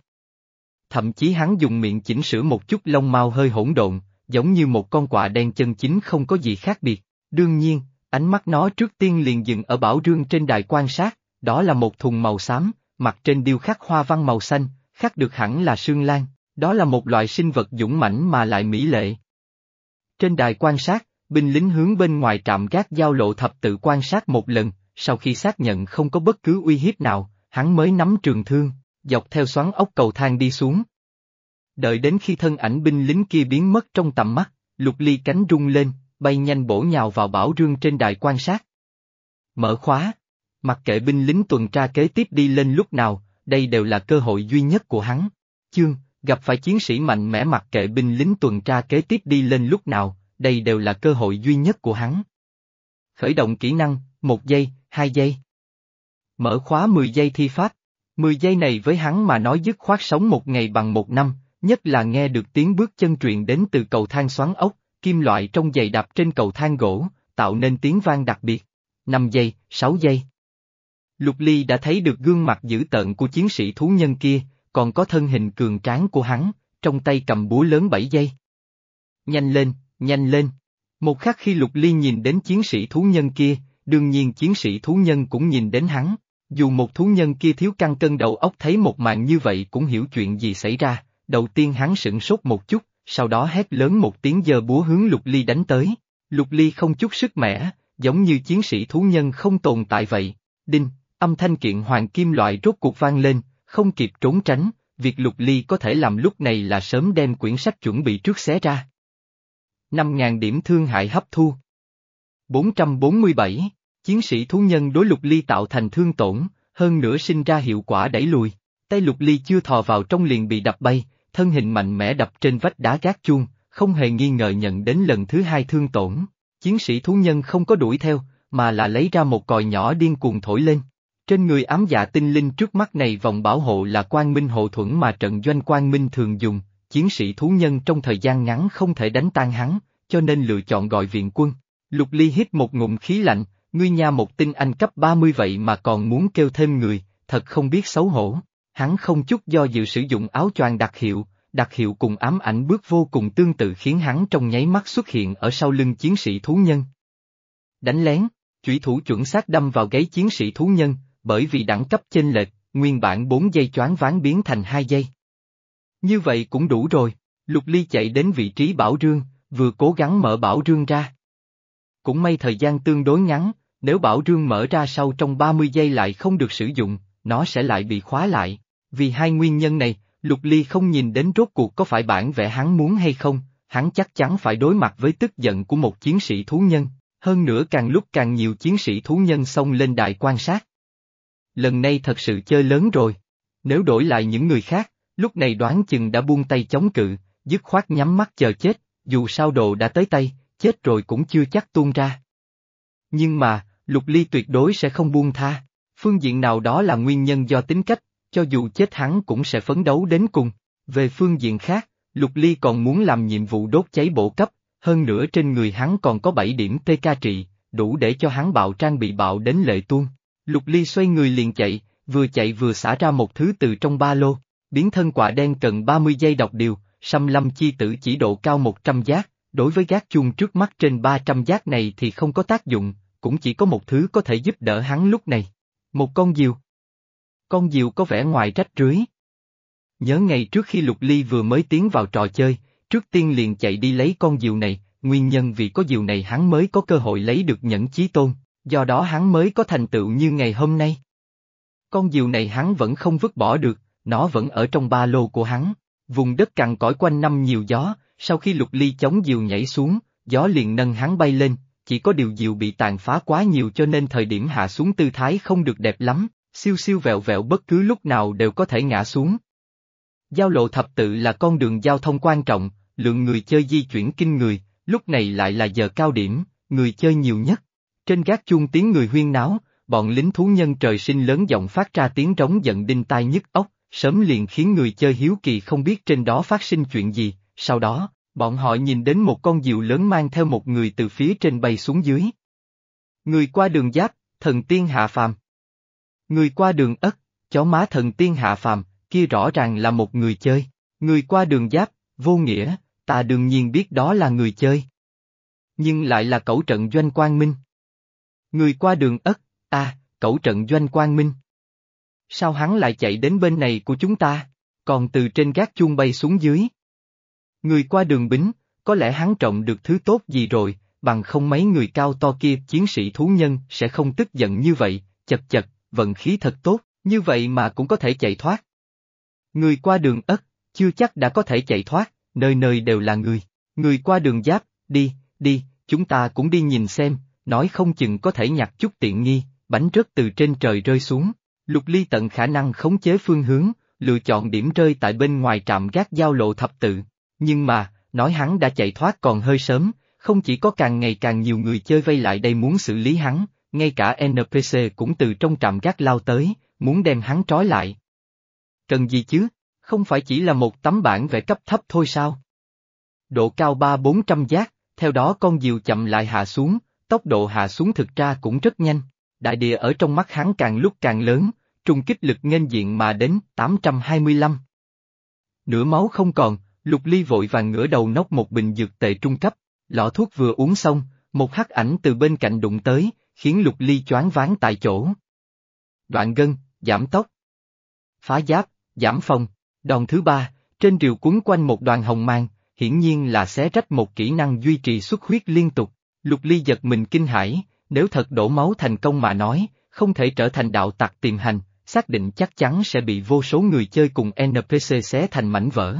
Thậm chí hắn dùng miệng chỉnh sửa một chút lông mao hơi hỗn độn, giống như một con quạ đen chân chính không có gì khác biệt. Đương nhiên, ánh mắt nó trước tiên liền dừng ở bảo rương trên đài quan sát, đó là một thùng màu xám, mặt trên điêu khắc hoa văn màu xanh, khắc được hẳn là sương lan, đó là một loại sinh vật dũng mãnh mà lại mỹ lệ. Trên đài quan sát, binh lính hướng bên ngoài trạm gác giao lộ thập tự quan sát một lần, sau khi xác nhận không có bất cứ uy hiếp nào, hắn mới nắm trường thương, dọc theo xoắn ốc cầu thang đi xuống. Đợi đến khi thân ảnh binh lính kia biến mất trong tầm mắt, lục ly cánh rung lên, bay nhanh bổ nhào vào bảo rương trên đài quan sát. Mở khóa. Mặc kệ binh lính tuần tra kế tiếp đi lên lúc nào, đây đều là cơ hội duy nhất của hắn. Chương, gặp phải chiến sĩ mạnh mẽ mặc kệ binh lính tuần tra kế tiếp đi lên lúc nào, đây đều là cơ hội duy nhất của hắn. Khởi động kỹ năng, một giây, hai giây. Mở khóa 10 giây thi pháp. 10 giây này với hắn mà nói dứt khoát sống một ngày bằng một năm, nhất là nghe được tiếng bước chân truyền đến từ cầu thang xoắn ốc, kim loại trong giày đạp trên cầu thang gỗ, tạo nên tiếng vang đặc biệt. 5 giây, 6 giây. Lục Ly đã thấy được gương mặt dữ tợn của chiến sĩ thú nhân kia, còn có thân hình cường tráng của hắn, trong tay cầm búa lớn 7 giây. Nhanh lên, nhanh lên. Một khắc khi Lục Ly nhìn đến chiến sĩ thú nhân kia, đương nhiên chiến sĩ thú nhân cũng nhìn đến hắn. Dù một thú nhân kia thiếu căng cân đầu óc thấy một màn như vậy cũng hiểu chuyện gì xảy ra, đầu tiên hắn sửng sốt một chút, sau đó hét lớn một tiếng giơ búa hướng Lục Ly đánh tới. Lục Ly không chút sức mẻ, giống như chiến sĩ thú nhân không tồn tại vậy. Đinh, âm thanh kiện hoàng kim loại rốt cuộc vang lên, không kịp trốn tránh, việc Lục Ly có thể làm lúc này là sớm đem quyển sách chuẩn bị trước xé ra. 5.000 điểm thương hại hấp thu. 447, chiến sĩ thú nhân đối Lục Ly tạo thành thương tổn, hơn nữa sinh ra hiệu quả đẩy lùi. Tay Lục Ly chưa thò vào trong liền bị đập bay, thân hình mạnh mẽ đập trên vách đá gác chuông, không hề nghi ngờ nhận đến lần thứ hai thương tổn. Chiến sĩ thú nhân không có đuổi theo, mà là lấy ra một còi nhỏ điên cuồng thổi lên. Trên người ám dạ tinh linh trước mắt này vòng bảo hộ là quang minh hộ thuẫn mà trận doanh quang minh thường dùng, chiến sĩ thú nhân trong thời gian ngắn không thể đánh tan hắn, cho nên lựa chọn gọi viện quân. Lục Ly hít một ngụm khí lạnh, ngươi nha một tinh anh cấp 30 vậy mà còn muốn kêu thêm người, thật không biết xấu hổ. Hắn không chút do dự sử dụng áo choàng đặc hiệu, đặc hiệu cùng ám ảnh bước vô cùng tương tự khiến hắn trong nháy mắt xuất hiện ở sau lưng chiến sĩ thú nhân. Đánh lén, chủy thủ chuẩn xác đâm vào gáy chiến sĩ thú nhân, bởi vì đẳng cấp chênh lệch, nguyên bản 4 giây choáng ván biến thành 2 giây. Như vậy cũng đủ rồi, Lục Ly chạy đến vị trí bảo rương, vừa cố gắng mở bảo rương ra. Cũng may thời gian tương đối ngắn, nếu bảo rương mở ra sau trong 30 giây lại không được sử dụng, nó sẽ lại bị khóa lại. Vì hai nguyên nhân này, Lục Ly không nhìn đến rốt cuộc có phải bản vẽ hắn muốn hay không, hắn chắc chắn phải đối mặt với tức giận của một chiến sĩ thú nhân, hơn nữa càng lúc càng nhiều chiến sĩ thú nhân xông lên đài quan sát. Lần này thật sự chơi lớn rồi. Nếu đổi lại những người khác, lúc này đoán chừng đã buông tay chống cự, dứt khoát nhắm mắt chờ chết, dù sao đồ đã tới tay, chết rồi cũng chưa chắc tuôn ra. Nhưng mà, Lục Ly tuyệt đối sẽ không buông tha, phương diện nào đó là nguyên nhân do tính cách, cho dù chết hắn cũng sẽ phấn đấu đến cùng. Về phương diện khác, Lục Ly còn muốn làm nhiệm vụ đốt cháy bộ cấp, hơn nữa trên người hắn còn có 7 điểm TK trị, đủ để cho hắn bạo trang bị bạo đến lệ tuôn. Lục Ly xoay người liền chạy, vừa chạy vừa xả ra một thứ từ trong ba lô, biến thân quả đen cần 30 giây đọc điều, xăm lâm chi tử chỉ độ cao 100 giác, đối với gác chuông trước mắt trên 300 giác này thì không có tác dụng, cũng chỉ có một thứ có thể giúp đỡ hắn lúc này. Một con diều. Con diều có vẻ ngoài rách rưới. Nhớ ngày trước khi Lục Ly vừa mới tiến vào trò chơi, trước tiên liền chạy đi lấy con diều này, nguyên nhân vì có diều này hắn mới có cơ hội lấy được nhẫn chí tôn, do đó hắn mới có thành tựu như ngày hôm nay. Con diều này hắn vẫn không vứt bỏ được, nó vẫn ở trong ba lô của hắn. Vùng đất cằn cõi quanh năm nhiều gió, sau khi lục ly chống diều nhảy xuống, gió liền nâng hắn bay lên, chỉ có điều diều bị tàn phá quá nhiều cho nên thời điểm hạ xuống tư thái không được đẹp lắm, siêu siêu vẹo vẹo bất cứ lúc nào đều có thể ngã xuống. Giao lộ thập tự là con đường giao thông quan trọng, lượng người chơi di chuyển kinh người, lúc này lại là giờ cao điểm, người chơi nhiều nhất. Trên gác chuông tiếng người huyên náo, bọn lính thú nhân trời sinh lớn giọng phát ra tiếng trống giận đinh tai nhức óc, sớm liền khiến người chơi hiếu kỳ không biết trên đó phát sinh chuyện gì, sau đó, bọn họ nhìn đến một con diều lớn mang theo một người từ phía trên bay xuống dưới. Người qua đường giáp, thần tiên hạ phàm. Người qua đường ất, chó má thần tiên hạ phàm, kia rõ ràng là một người chơi. Người qua đường giáp, vô nghĩa, ta đương nhiên biết đó là người chơi. Nhưng lại là cẩu trận doanh quang minh. Người qua đường ất, ta, cẩu trận doanh quang minh. Sao hắn lại chạy đến bên này của chúng ta, còn từ trên gác chuông bay xuống dưới? Người qua đường bính, có lẽ hắn trọng được thứ tốt gì rồi, bằng không mấy người cao to kia chiến sĩ thú nhân sẽ không tức giận như vậy, chật chật, vận khí thật tốt, như vậy mà cũng có thể chạy thoát. Người qua đường ất, chưa chắc đã có thể chạy thoát, nơi nơi đều là người. Người qua đường giáp, đi, đi, chúng ta cũng đi nhìn xem, nói không chừng có thể nhặt chút tiện nghi, bánh rớt từ trên trời rơi xuống. Lục ly tận khả năng khống chế phương hướng, lựa chọn điểm rơi tại bên ngoài trạm gác giao lộ thập tự. Nhưng mà, nói hắn đã chạy thoát còn hơi sớm, không chỉ có càng ngày càng nhiều người chơi vây lại đây muốn xử lý hắn, ngay cả NPC cũng từ trong trạm gác lao tới, muốn đem hắn trói lại. Cần gì chứ, không phải chỉ là một tấm bản vẽ cấp thấp thôi sao? Độ cao ba bốn trăm giác, theo đó con diều chậm lại hạ xuống, tốc độ hạ xuống thực ra cũng rất nhanh. Đại địa ở trong mắt hắn càng lúc càng lớn, trung kích lực nghênh diện mà đến 825. Nửa máu không còn, lục ly vội vàng ngửa đầu nốc một bình dược tệ trung cấp, lọ thuốc vừa uống xong, một hắc ảnh từ bên cạnh đụng tới, khiến lục ly choáng váng tại chỗ. Đoạn gân, giảm tốc. Phá giáp, giảm phòng, đòn thứ ba, trên rìu cuốn quanh một đoàn hồng mang, hiển nhiên là xé rách một kỹ năng duy trì xuất huyết liên tục. Lục ly giật mình kinh hãi, nếu thật đổ máu thành công mà nói, không thể trở thành đạo tặc tiềm hành, xác định chắc chắn sẽ bị vô số người chơi cùng NPC xé thành mảnh vỡ.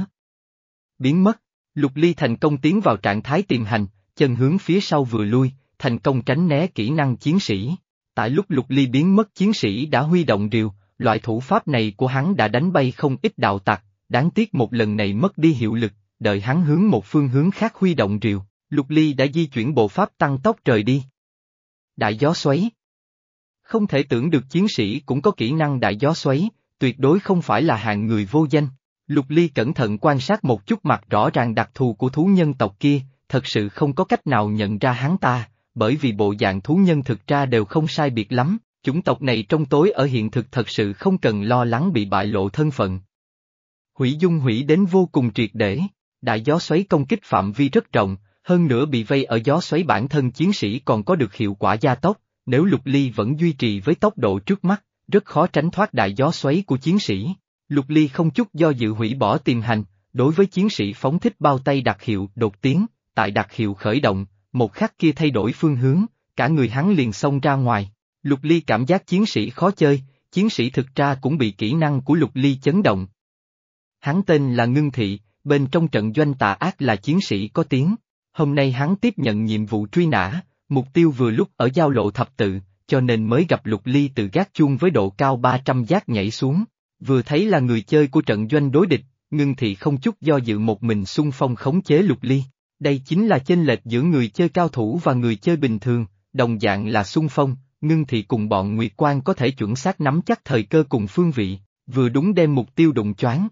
Biến mất, Lục Ly thành công tiến vào trạng thái tiềm hành, chân hướng phía sau vừa lui, thành công tránh né kỹ năng chiến sĩ. Tại lúc Lục Ly biến mất chiến sĩ đã huy động điều, loại thủ pháp này của hắn đã đánh bay không ít đạo tặc, đáng tiếc một lần này mất đi hiệu lực, đợi hắn hướng một phương hướng khác huy động rìu, Lục Ly đã di chuyển bộ pháp tăng tốc trời đi. Đại gió xoáy Không thể tưởng được chiến sĩ cũng có kỹ năng đại gió xoáy, tuyệt đối không phải là hạng người vô danh. Lục Ly cẩn thận quan sát một chút mặt rõ ràng đặc thù của thú nhân tộc kia, thật sự không có cách nào nhận ra hắn ta, bởi vì bộ dạng thú nhân thực ra đều không sai biệt lắm, chủng tộc này trong tối ở hiện thực thật sự không cần lo lắng bị bại lộ thân phận. Hủy dung hủy đến vô cùng triệt để, đại gió xoáy công kích phạm vi rất rộng, hơn nữa bị vây ở gió xoáy bản thân chiến sĩ còn có được hiệu quả gia tốc, nếu lục ly vẫn duy trì với tốc độ trước mắt, rất khó tránh thoát đại gió xoáy của chiến sĩ. Lục ly không chút do dự hủy bỏ tiềm hành, đối với chiến sĩ phóng thích bao tay đặc hiệu đột tiến, tại đặc hiệu khởi động, một khắc kia thay đổi phương hướng, cả người hắn liền xông ra ngoài. Lục ly cảm giác chiến sĩ khó chơi, chiến sĩ thực ra cũng bị kỹ năng của lục ly chấn động. Hắn tên là Ngưng Thị, bên trong trận doanh tà ác là chiến sĩ có tiếng. Hôm nay hắn tiếp nhận nhiệm vụ truy nã, mục tiêu vừa lúc ở giao lộ thập tự, cho nên mới gặp lục ly từ gác chuông với độ cao 300 giác nhảy xuống. Vừa thấy là người chơi của trận doanh đối địch, ngưng thị không chút do dự một mình xung phong khống chế lục ly. Đây chính là chênh lệch giữa người chơi cao thủ và người chơi bình thường, đồng dạng là xung phong, ngưng thị cùng bọn Nguyệt Quan có thể chuẩn xác nắm chắc thời cơ cùng phương vị, vừa đúng đem mục tiêu đụng choáng.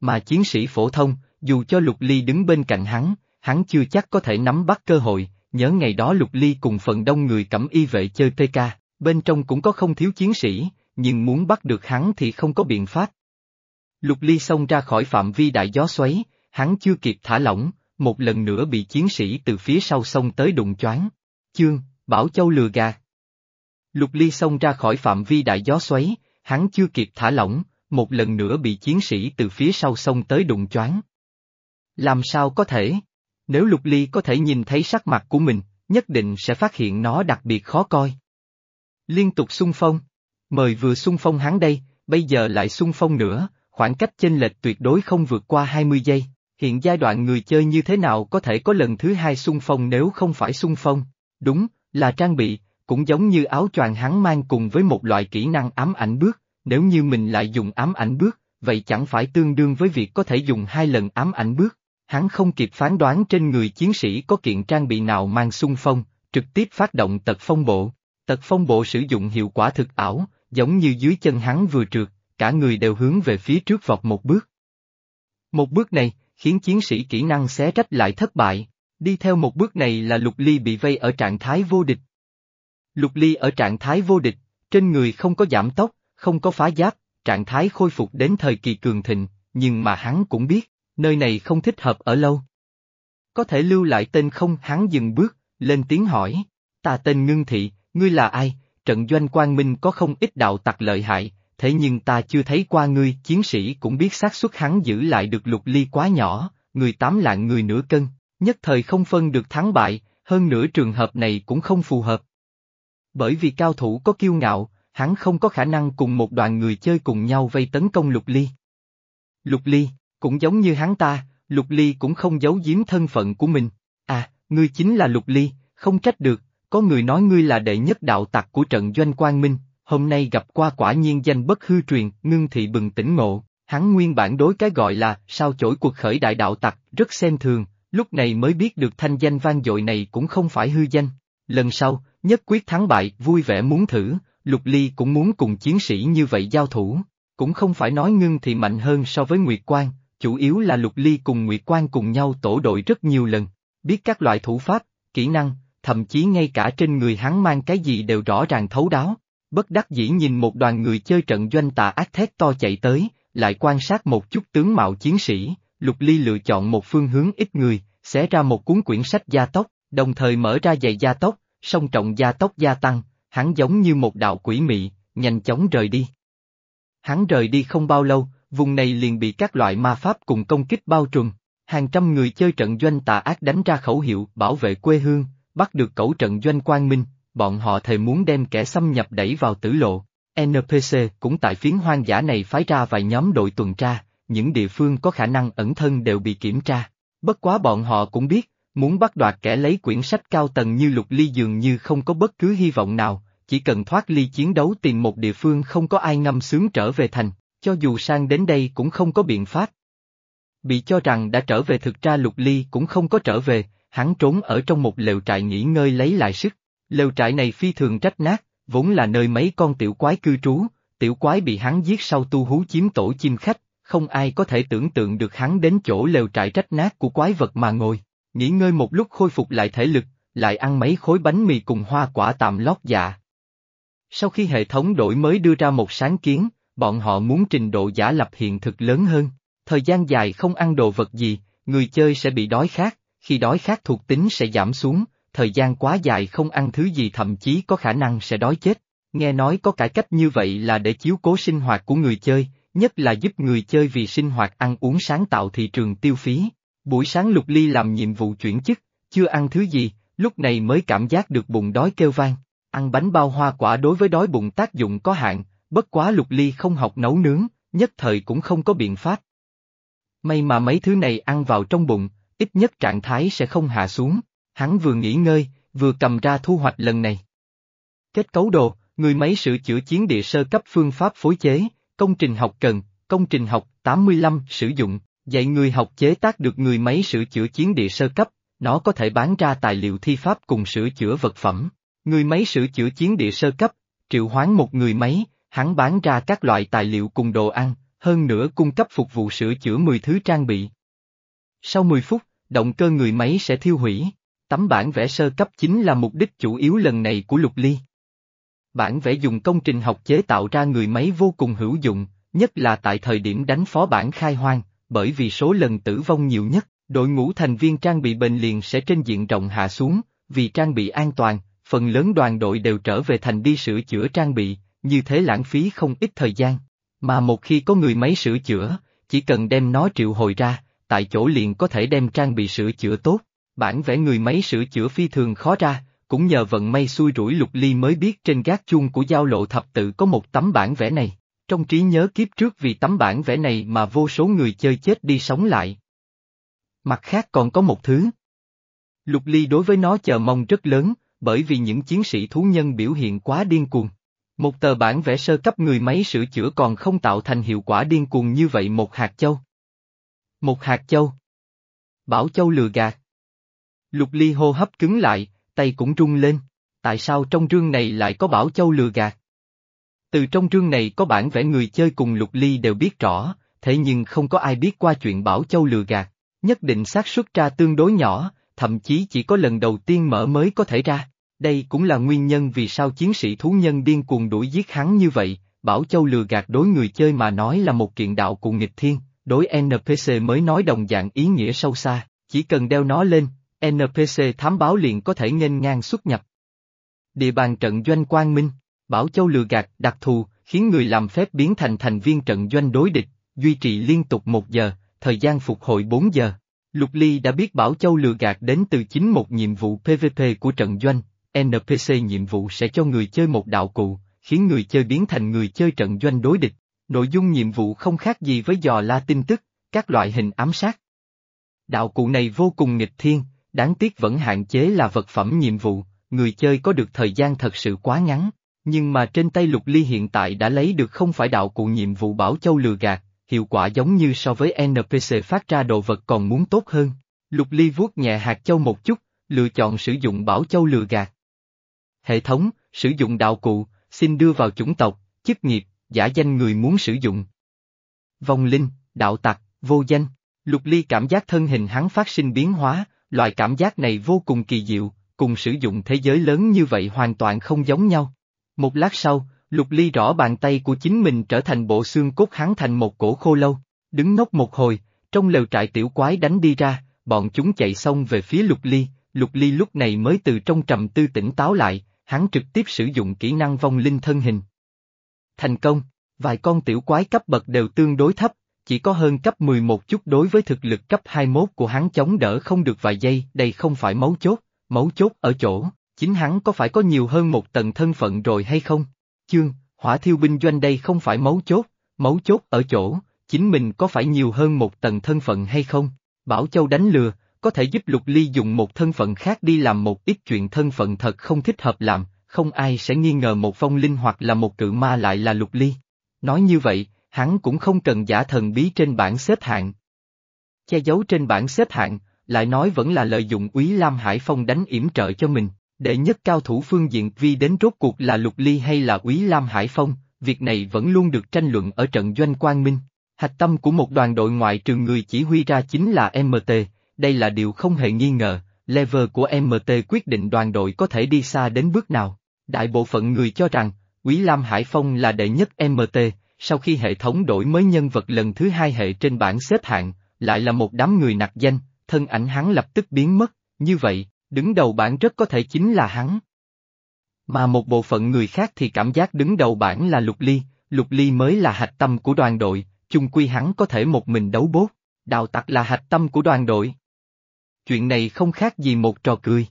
Mà chiến sĩ phổ thông, dù cho lục ly đứng bên cạnh hắn, hắn chưa chắc có thể nắm bắt cơ hội, nhớ ngày đó lục ly cùng phần đông người cẩm y vệ chơi PK, bên trong cũng có không thiếu chiến sĩ, nhưng muốn bắt được hắn thì không có biện pháp. Lục ly xông ra khỏi phạm vi đại gió xoáy, hắn chưa kịp thả lỏng, một lần nữa bị chiến sĩ từ phía sau xông tới đụng choáng. Chương, Bảo Châu lừa gạt. Lục ly xông ra khỏi phạm vi đại gió xoáy, hắn chưa kịp thả lỏng, một lần nữa bị chiến sĩ từ phía sau xông tới đụng choáng. Làm sao có thể? Nếu Lục Ly có thể nhìn thấy sắc mặt của mình, nhất định sẽ phát hiện nó đặc biệt khó coi. Liên tục xung phong. Mời vừa xung phong hắn đây, bây giờ lại xung phong nữa, khoảng cách chênh lệch tuyệt đối không vượt qua 20 giây. Hiện giai đoạn người chơi như thế nào có thể có lần thứ hai xung phong nếu không phải xung phong? Đúng, là trang bị, cũng giống như áo choàng hắn mang cùng với một loại kỹ năng ám ảnh bước, nếu như mình lại dùng ám ảnh bước, vậy chẳng phải tương đương với việc có thể dùng hai lần ám ảnh bước. Hắn không kịp phán đoán trên người chiến sĩ có kiện trang bị nào mang xung phong, trực tiếp phát động tật phong bộ. Tật phong bộ sử dụng hiệu quả thực ảo, giống như dưới chân hắn vừa trượt, cả người đều hướng về phía trước vọt một bước. Một bước này, khiến chiến sĩ kỹ năng xé rách lại thất bại, đi theo một bước này là Lục Ly bị vây ở trạng thái vô địch. Lục Ly ở trạng thái vô địch, trên người không có giảm tốc, không có phá giáp, trạng thái khôi phục đến thời kỳ cường thịnh, nhưng mà hắn cũng biết, nơi này không thích hợp ở lâu. Có thể lưu lại tên không hắn dừng bước, lên tiếng hỏi, ta tên Ngưng Thị, ngươi là ai, trận doanh quang minh có không ít đạo tặc lợi hại, thế nhưng ta chưa thấy qua ngươi, chiến sĩ cũng biết xác suất hắn giữ lại được lục ly quá nhỏ, người tám lạng người nửa cân, nhất thời không phân được thắng bại, hơn nữa trường hợp này cũng không phù hợp. Bởi vì cao thủ có kiêu ngạo, hắn không có khả năng cùng một đoàn người chơi cùng nhau vây tấn công Lục Ly. Lục Ly, cũng giống như hắn ta, Lục Ly cũng không giấu giếm thân phận của mình. À, ngươi chính là Lục Ly, không trách được, có người nói ngươi là đệ nhất đạo tặc của trận doanh Quang Minh, hôm nay gặp qua quả nhiên danh bất hư truyền, ngưng thị bừng tỉnh ngộ, hắn nguyên bản đối cái gọi là sao chổi cuộc khởi đại đạo tặc, rất xem thường, lúc này mới biết được thanh danh vang dội này cũng không phải hư danh. Lần sau, nhất quyết thắng bại, vui vẻ muốn thử, Lục Ly cũng muốn cùng chiến sĩ như vậy giao thủ, cũng không phải nói ngưng thì mạnh hơn so với Nguyệt Quang, chủ yếu là Lục Ly cùng Nguyệt Quang cùng nhau tổ đội rất nhiều lần, biết các loại thủ pháp, kỹ năng, thậm chí ngay cả trên người hắn mang cái gì đều rõ ràng thấu đáo. Bất đắc dĩ nhìn một đoàn người chơi trận doanh tà ác thét to chạy tới, lại quan sát một chút tướng mạo chiến sĩ, Lục Ly lựa chọn một phương hướng ít người, xé ra một cuốn quyển sách gia tốc, đồng thời mở ra giày gia tốc, song trọng gia tốc gia tăng, hắn giống như một đạo quỷ mị, nhanh chóng rời đi. Hắn rời đi không bao lâu, vùng này liền bị các loại ma pháp cùng công kích bao trùm, hàng trăm người chơi trận doanh tà ác đánh ra khẩu hiệu bảo vệ quê hương, bắt được cẩu trận doanh quang minh, bọn họ thề muốn đem kẻ xâm nhập đẩy vào tử lộ. NPC cũng tại phiến hoang dã này phái ra vài nhóm đội tuần tra, những địa phương có khả năng ẩn thân đều bị kiểm tra. Bất quá bọn họ cũng biết, muốn bắt đoạt kẻ lấy quyển sách cao tầng như lục ly dường như không có bất cứ hy vọng nào, chỉ cần thoát ly chiến đấu tìm một địa phương không có ai ngâm sướng trở về thành, cho dù sang đến đây cũng không có biện pháp. Bị cho rằng đã trở về thực ra lục ly cũng không có trở về, hắn trốn ở trong một lều trại nghỉ ngơi lấy lại sức. Lều trại này phi thường trách nát, vốn là nơi mấy con tiểu quái cư trú, tiểu quái bị hắn giết sau tu hú chiếm tổ chim khách, không ai có thể tưởng tượng được hắn đến chỗ lều trại trách nát của quái vật mà ngồi, nghỉ ngơi một lúc khôi phục lại thể lực, lại ăn mấy khối bánh mì cùng hoa quả tạm lót dạ. Sau khi hệ thống đổi mới đưa ra một sáng kiến, bọn họ muốn trình độ giả lập hiện thực lớn hơn, thời gian dài không ăn đồ vật gì, người chơi sẽ bị đói khát, khi đói khát thuộc tính sẽ giảm xuống, thời gian quá dài không ăn thứ gì thậm chí có khả năng sẽ đói chết. Nghe nói có cải cách như vậy là để chiếu cố sinh hoạt của người chơi, nhất là giúp người chơi vì sinh hoạt ăn uống sáng tạo thị trường tiêu phí. Buổi sáng Lục Ly làm nhiệm vụ chuyển chức, chưa ăn thứ gì, lúc này mới cảm giác được bụng đói kêu vang. Ăn bánh bao hoa quả đối với đói bụng tác dụng có hạn, bất quá Lục Ly không học nấu nướng, nhất thời cũng không có biện pháp. May mà mấy thứ này ăn vào trong bụng, ít nhất trạng thái sẽ không hạ xuống, hắn vừa nghỉ ngơi, vừa cầm ra thu hoạch lần này. Kết cấu đồ, người máy sửa chữa chiến địa sơ cấp phương pháp phối chế, công trình học cần, công trình học 85 sử dụng, dạy người học chế tác được người máy sửa chữa chiến địa sơ cấp, nó có thể bán ra tài liệu thi pháp cùng sửa chữa vật phẩm. Người máy sửa chữa chiến địa sơ cấp, triệu hoán một người máy, hắn bán ra các loại tài liệu cùng đồ ăn, hơn nữa cung cấp phục vụ sửa chữa 10 thứ trang bị. Sau 10 phút, động cơ người máy sẽ thiêu hủy. Tấm bản vẽ sơ cấp chính là mục đích chủ yếu lần này của Lục Ly. Bản vẽ dùng công trình học chế tạo ra người máy vô cùng hữu dụng, nhất là tại thời điểm đánh phó bản khai hoang, bởi vì số lần tử vong nhiều nhất, đội ngũ thành viên trang bị bền liền sẽ trên diện rộng hạ xuống, vì trang bị an toàn, phần lớn đoàn đội đều trở về thành đi sửa chữa trang bị, như thế lãng phí không ít thời gian. Mà một khi có người máy sửa chữa, chỉ cần đem nó triệu hồi ra, tại chỗ liền có thể đem trang bị sửa chữa tốt. Bản vẽ người máy sửa chữa phi thường khó ra, cũng nhờ vận may xui rủi lục ly mới biết trên gác chuông của giao lộ thập tự có một tấm bản vẽ này. Trong trí nhớ kiếp trước vì tấm bản vẽ này mà vô số người chơi chết đi sống lại. Mặt khác còn có một thứ. Lục ly đối với nó chờ mong rất lớn, bởi vì những chiến sĩ thú nhân biểu hiện quá điên cuồng. Một tờ bản vẽ sơ cấp người máy sửa chữa còn không tạo thành hiệu quả điên cuồng như vậy một hạt châu. Một hạt châu. Bảo châu lừa gạt. Lục ly hô hấp cứng lại, tay cũng rung lên. Tại sao trong rương này lại có bảo châu lừa gạt? Từ trong rương này có bản vẽ người chơi cùng lục ly đều biết rõ, thế nhưng không có ai biết qua chuyện bảo châu lừa gạt. Nhất định xác suất ra tương đối nhỏ, thậm chí chỉ có lần đầu tiên mở mới có thể ra. Đây cũng là nguyên nhân vì sao chiến sĩ thú nhân điên cuồng đuổi giết hắn như vậy, Bảo Châu lừa gạt đối người chơi mà nói là một kiện đạo cùng nghịch thiên, đối NPC mới nói đồng dạng ý nghĩa sâu xa, chỉ cần đeo nó lên, NPC thám báo liền có thể nghênh ngang xuất nhập. Địa bàn trận doanh quang minh, Bảo Châu lừa gạt đặc thù, khiến người làm phép biến thành thành viên trận doanh đối địch, duy trì liên tục một giờ, thời gian phục hồi 4 giờ. Lục Ly đã biết Bảo Châu lừa gạt đến từ chính một nhiệm vụ PVP của trận doanh, NPC nhiệm vụ sẽ cho người chơi một đạo cụ, khiến người chơi biến thành người chơi trận doanh đối địch. Nội dung nhiệm vụ không khác gì với dò la tin tức, các loại hình ám sát. Đạo cụ này vô cùng nghịch thiên, đáng tiếc vẫn hạn chế là vật phẩm nhiệm vụ, người chơi có được thời gian thật sự quá ngắn. Nhưng mà trên tay Lục Ly hiện tại đã lấy được không phải đạo cụ nhiệm vụ Bảo Châu lừa gạt, hiệu quả giống như so với NPC phát ra đồ vật còn muốn tốt hơn. Lục Ly vuốt nhẹ hạt châu một chút, lựa chọn sử dụng Bảo Châu lừa gạt. Hệ thống, sử dụng đạo cụ, xin đưa vào chủng tộc, chức nghiệp, giả danh người muốn sử dụng. Vong linh, đạo tặc, vô danh. Lục Ly cảm giác thân hình hắn phát sinh biến hóa, loại cảm giác này vô cùng kỳ diệu, cùng sử dụng thế giới lớn như vậy hoàn toàn không giống nhau. Một lát sau, Lục Ly rõ bàn tay của chính mình trở thành bộ xương cốt hắn thành một cổ khô lâu, đứng ngốc một hồi, trong lều trại tiểu quái đánh đi ra, bọn chúng chạy xong về phía Lục Ly, Lục Ly lúc này mới từ trong trầm tư tỉnh táo lại, hắn trực tiếp sử dụng kỹ năng vong linh thân hình. Thành công, vài con tiểu quái cấp bậc đều tương đối thấp, chỉ có hơn cấp 11 chút đối với thực lực cấp 21 của hắn chống đỡ không được vài giây, đây không phải mấu chốt, mấu chốt ở chỗ, chính hắn có phải có nhiều hơn một tầng thân phận rồi hay không? Chương, hỏa thiêu binh doanh đây không phải mấu chốt, mấu chốt ở chỗ, chính mình có phải nhiều hơn một tầng thân phận hay không? Bảo Châu đánh lừa, có thể giúp Lục Ly dùng một thân phận khác đi làm một ít chuyện thân phận thật không thích hợp làm, không ai sẽ nghi ngờ một phong linh hoặc là một cự ma lại là Lục Ly. Nói như vậy, hắn cũng không cần giả thần bí trên bảng xếp hạng. Che giấu trên bảng xếp hạng, lại nói vẫn là lợi dụng Úy Lam Hải Phong đánh yểm trợ cho mình. Đệ nhất cao thủ phương diện vi đến rốt cuộc là Lục Ly hay là Úy Lam Hải Phong, việc này vẫn luôn được tranh luận ở trận doanh Quang Minh. Hạch tâm của một đoàn đội ngoại trừ người chỉ huy ra chính là MT, đây là điều không hề nghi ngờ, level của MT quyết định đoàn đội có thể đi xa đến bước nào. Đại bộ phận người cho rằng, Quý Lam Hải Phong là đệ nhất MT, sau khi hệ thống đổi mới nhân vật lần thứ hai hệ trên bảng xếp hạng, lại là một đám người nặc danh, thân ảnh hắn lập tức biến mất, như vậy, đứng đầu bảng rất có thể chính là hắn. Mà một bộ phận người khác thì cảm giác đứng đầu bảng là Lục Ly, Lục Ly mới là hạch tâm của đoàn đội, chung quy hắn có thể một mình đấu bốt, đào tặc là hạch tâm của đoàn đội. Chuyện này không khác gì một trò cười.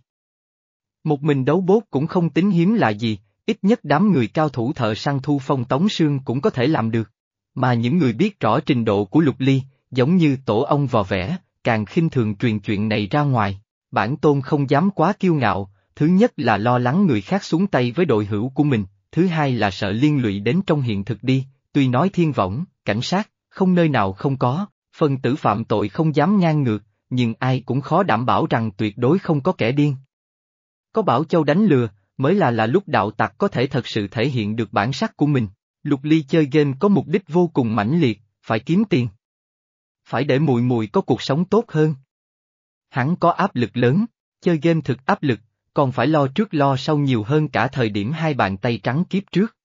Một mình đấu bốt cũng không tính hiếm là gì, ít nhất đám người cao thủ thợ săn thu phong tống sương cũng có thể làm được. Mà những người biết rõ trình độ của Lục Ly, giống như tổ ông vò vẽ, càng khinh thường truyền chuyện này ra ngoài. Bản tôn không dám quá kiêu ngạo, thứ nhất là lo lắng người khác xuống tay với đội hữu của mình, thứ hai là sợ liên lụy đến trong hiện thực đi, tuy nói thiên võng, cảnh sát, không nơi nào không có, phần tử phạm tội không dám ngang ngược, nhưng ai cũng khó đảm bảo rằng tuyệt đối không có kẻ điên. Có Bảo Châu đánh lừa, mới là là lúc đạo tặc có thể thật sự thể hiện được bản sắc của mình. Lục Ly chơi game có mục đích vô cùng mãnh liệt, phải kiếm tiền. Phải để mùi mùi có cuộc sống tốt hơn. Hắn có áp lực lớn, chơi game thực áp lực, còn phải lo trước lo sau nhiều hơn cả thời điểm hai bàn tay trắng kiếp trước.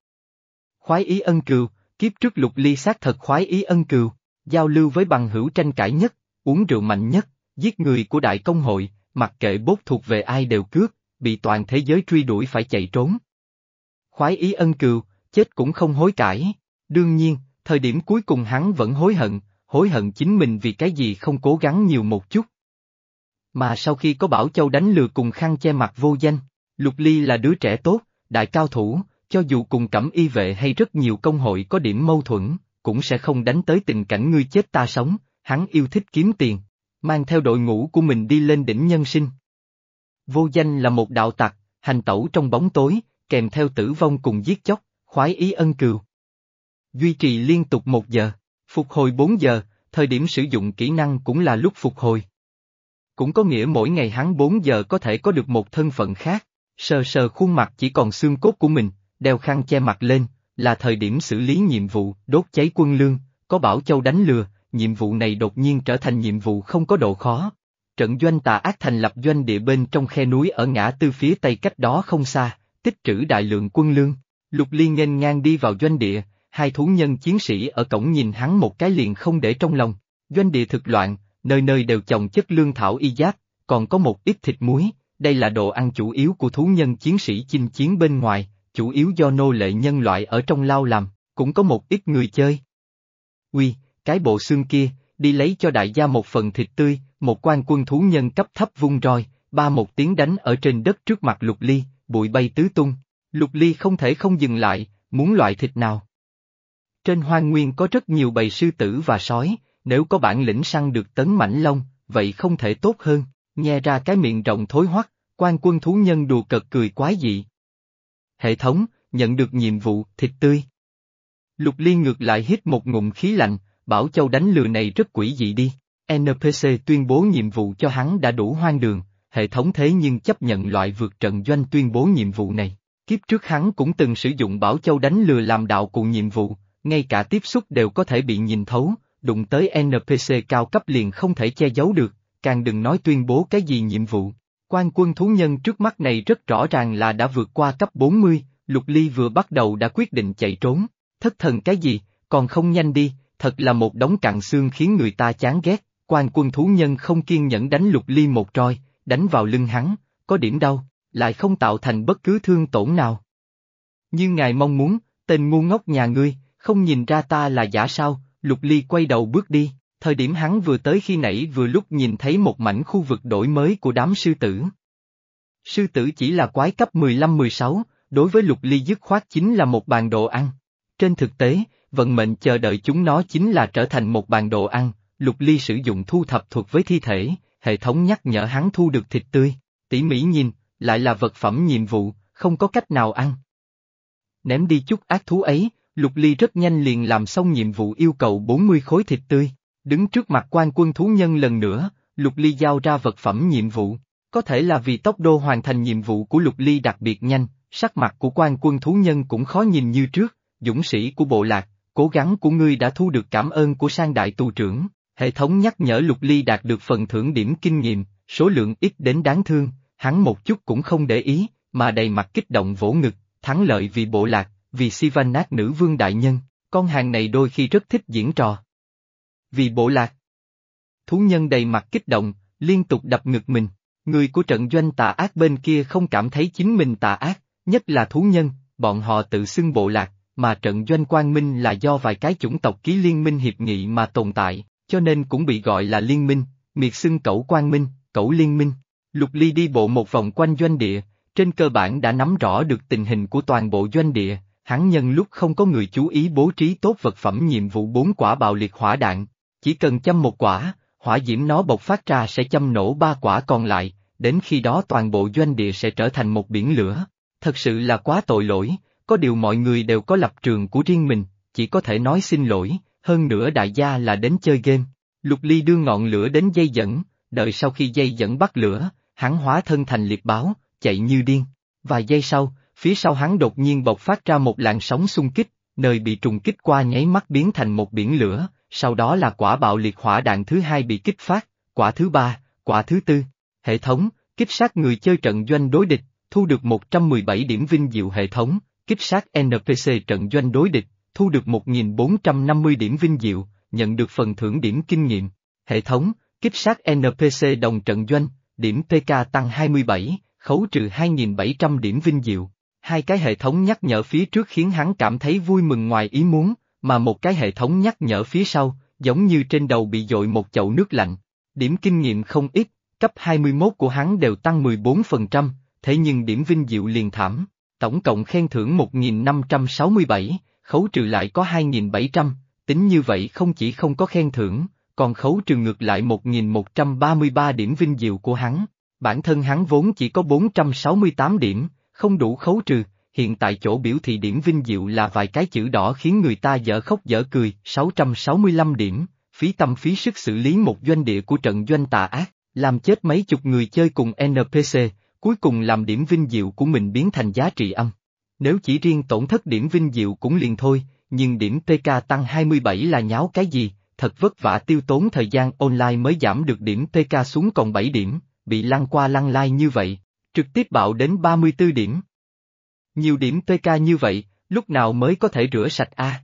Khoái ý ân cừu, kiếp trước Lục Ly xác thật khoái ý ân cừu, giao lưu với bằng hữu tranh cãi nhất, uống rượu mạnh nhất, giết người của đại công hội, mặc kệ bốt thuộc về ai đều cướp, bị toàn thế giới truy đuổi phải chạy trốn. Khoái ý ân cừu, chết cũng không hối cải. Đương nhiên, thời điểm cuối cùng hắn vẫn hối hận, hối hận chính mình vì cái gì không cố gắng nhiều một chút. Mà sau khi có Bảo Châu đánh lừa cùng khăn che mặt vô danh, Lục Ly là đứa trẻ tốt, đại cao thủ, cho dù cùng cẩm y vệ hay rất nhiều công hội có điểm mâu thuẫn, cũng sẽ không đánh tới tình cảnh ngươi chết ta sống, hắn yêu thích kiếm tiền, mang theo đội ngũ của mình đi lên đỉnh nhân sinh. Vô danh là một đạo tặc, hành tẩu trong bóng tối, kèm theo tử vong cùng giết chóc, khoái ý ân cừu. Duy trì liên tục một giờ, phục hồi bốn giờ, thời điểm sử dụng kỹ năng cũng là lúc phục hồi. Cũng có nghĩa mỗi ngày hắn bốn giờ có thể có được một thân phận khác, sờ sờ khuôn mặt chỉ còn xương cốt của mình, đeo khăn che mặt lên, là thời điểm xử lý nhiệm vụ, đốt cháy quân lương, có Bảo Châu đánh lừa, nhiệm vụ này đột nhiên trở thành nhiệm vụ không có độ khó. Trận doanh tà ác thành lập doanh địa bên trong khe núi ở ngã tư phía tây cách đó không xa, tích trữ đại lượng quân lương. Lục Liên nghênh ngang đi vào doanh địa, hai thú nhân chiến sĩ ở cổng nhìn hắn một cái liền không để trong lòng. Doanh địa thực loạn, nơi nơi đều trồng chất lương thảo y giáp, còn có một ít thịt muối, đây là đồ ăn chủ yếu của thú nhân chiến sĩ chinh chiến bên ngoài, chủ yếu do nô lệ nhân loại ở trong lao làm, cũng có một ít người chơi. Uy, cái bộ xương kia, đi lấy cho đại gia một phần thịt tươi, một quan quân thú nhân cấp thấp vung roi, ba một tiếng đánh ở trên đất trước mặt lục ly, bụi bay tứ tung. Lục ly không thể không dừng lại, muốn loại thịt nào. Trên hoang nguyên có rất nhiều bầy sư tử và sói, nếu có bản lĩnh săn được tấn mảnh lông, vậy không thể tốt hơn, nghe ra cái miệng rộng thối hoắc, quan quân thú nhân đùa cợt cười quái dị. Hệ thống, nhận được nhiệm vụ, thịt tươi. Lục ly ngược lại hít một ngụm khí lạnh, bảo châu đánh lừa này rất quỷ dị đi. NPC tuyên bố nhiệm vụ cho hắn đã đủ hoang đường, hệ thống thế nhưng chấp nhận loại vượt trận doanh tuyên bố nhiệm vụ này. Kiếp trước hắn cũng từng sử dụng bảo châu đánh lừa làm đạo cụ nhiệm vụ, ngay cả tiếp xúc đều có thể bị nhìn thấu, đụng tới NPC cao cấp liền không thể che giấu được, càng đừng nói tuyên bố cái gì nhiệm vụ. Quan quân thú nhân trước mắt này rất rõ ràng là đã vượt qua cấp 40, Lục Ly vừa bắt đầu đã quyết định chạy trốn, thất thần cái gì, còn không nhanh đi, thật là một đống cặn xương khiến người ta chán ghét, quan quân thú nhân không kiên nhẫn đánh Lục Ly một roi, đánh vào lưng hắn, có điểm đau, lại không tạo thành bất cứ thương tổn nào. Như ngài mong muốn, tên ngu ngốc nhà ngươi, không nhìn ra ta là giả sao, Lục Ly quay đầu bước đi, thời điểm hắn vừa tới khi nãy vừa lúc nhìn thấy một mảnh khu vực đổi mới của đám sư tử. Sư tử chỉ là quái cấp 15-16, đối với Lục Ly dứt khoát chính là một bàn đồ ăn. Trên thực tế, vận mệnh chờ đợi chúng nó chính là trở thành một bàn đồ ăn, Lục Ly sử dụng thu thập thuật với thi thể, hệ thống nhắc nhở hắn thu được thịt tươi, tỉ mỉ nhìn, lại là vật phẩm nhiệm vụ, không có cách nào ăn. Ném đi chút ác thú ấy, Lục Ly rất nhanh liền làm xong nhiệm vụ yêu cầu 40 khối thịt tươi. Đứng trước mặt quan quân thú nhân lần nữa, Lục Ly giao ra vật phẩm nhiệm vụ. Có thể là vì tốc độ hoàn thành nhiệm vụ của Lục Ly đặc biệt nhanh, sắc mặt của quan quân thú nhân cũng khó nhìn như trước, dũng sĩ của bộ lạc, cố gắng của ngươi đã thu được cảm ơn của sang đại tù trưởng. Hệ thống nhắc nhở Lục Ly đạt được phần thưởng điểm kinh nghiệm, số lượng ít đến đáng thương, hắn một chút cũng không để ý, mà đầy mặt kích động vỗ ngực, thắng lợi vì bộ lạc, vì Sivanat nữ vương đại nhân, con hàng này đôi khi rất thích diễn trò. Vì bộ lạc. Thú nhân đầy mặt kích động, liên tục đập ngực mình, người của trận doanh tà ác bên kia không cảm thấy chính mình tà ác, nhất là thú nhân, bọn họ tự xưng bộ lạc, mà trận doanh quang minh là do vài cái chủng tộc ký liên minh hiệp nghị mà tồn tại, cho nên cũng bị gọi là liên minh, miệt xưng cẩu quang minh, cẩu liên minh. Lục Ly đi bộ một vòng quanh doanh địa, trên cơ bản đã nắm rõ được tình hình của toàn bộ doanh địa, hắn nhân lúc không có người chú ý bố trí tốt vật phẩm nhiệm vụ bốn quả bạo liệt hỏa đạn, chỉ cần châm một quả, hỏa diễm nó bộc phát ra sẽ châm nổ ba quả còn lại, đến khi đó toàn bộ doanh địa sẽ trở thành một biển lửa. Thật sự là quá tội lỗi, có điều mọi người đều có lập trường của riêng mình, chỉ có thể nói xin lỗi, hơn nữa đại gia là đến chơi game. Lục Ly đưa ngọn lửa đến dây dẫn, đợi sau khi dây dẫn bắt lửa, hắn hóa thân thành liệt báo, chạy như điên. Vài giây sau, phía sau hắn đột nhiên bộc phát ra một làn sóng xung kích, nơi bị trùng kích qua nháy mắt biến thành một biển lửa, sau đó là quả bạo liệt hỏa đạn thứ hai bị kích phát, quả thứ ba, quả thứ tư. Hệ thống, kích sát người chơi trận doanh đối địch, thu được 117 điểm vinh diệu hệ thống, kích sát NPC trận doanh đối địch, thu được 1.450 điểm vinh diệu, nhận được phần thưởng điểm kinh nghiệm. Hệ thống, kích sát NPC đồng trận doanh, điểm PK tăng 27, khấu trừ 2.700 điểm vinh diệu. Hai cái hệ thống nhắc nhở phía trước khiến hắn cảm thấy vui mừng ngoài ý muốn, mà một cái hệ thống nhắc nhở phía sau, giống như trên đầu bị dội một chậu nước lạnh. Điểm kinh nghiệm không ít, cấp 21 của hắn đều tăng 14%, thế nhưng điểm vinh diệu liền thảm. Tổng cộng khen thưởng 1.567, khấu trừ lại có 2.700, tính như vậy không chỉ không có khen thưởng, còn khấu trừ ngược lại 1.133 điểm vinh diệu của hắn. Bản thân hắn vốn chỉ có 468 điểm, không đủ khấu trừ, hiện tại chỗ biểu thị điểm vinh diệu là vài cái chữ đỏ khiến người ta dở khóc dở cười, 665 điểm, phí tâm phí sức xử lý một doanh địa của trận doanh tà ác, làm chết mấy chục người chơi cùng NPC, cuối cùng làm điểm vinh diệu của mình biến thành giá trị âm. Nếu chỉ riêng tổn thất điểm vinh diệu cũng liền thôi, nhưng điểm PK tăng 27 là nháo cái gì, thật vất vả tiêu tốn thời gian online mới giảm được điểm PK xuống còn 7 điểm, bị lăn qua lăn lai like như vậy, trực tiếp bạo đến 34 điểm. Nhiều điểm PK như vậy, lúc nào mới có thể rửa sạch A?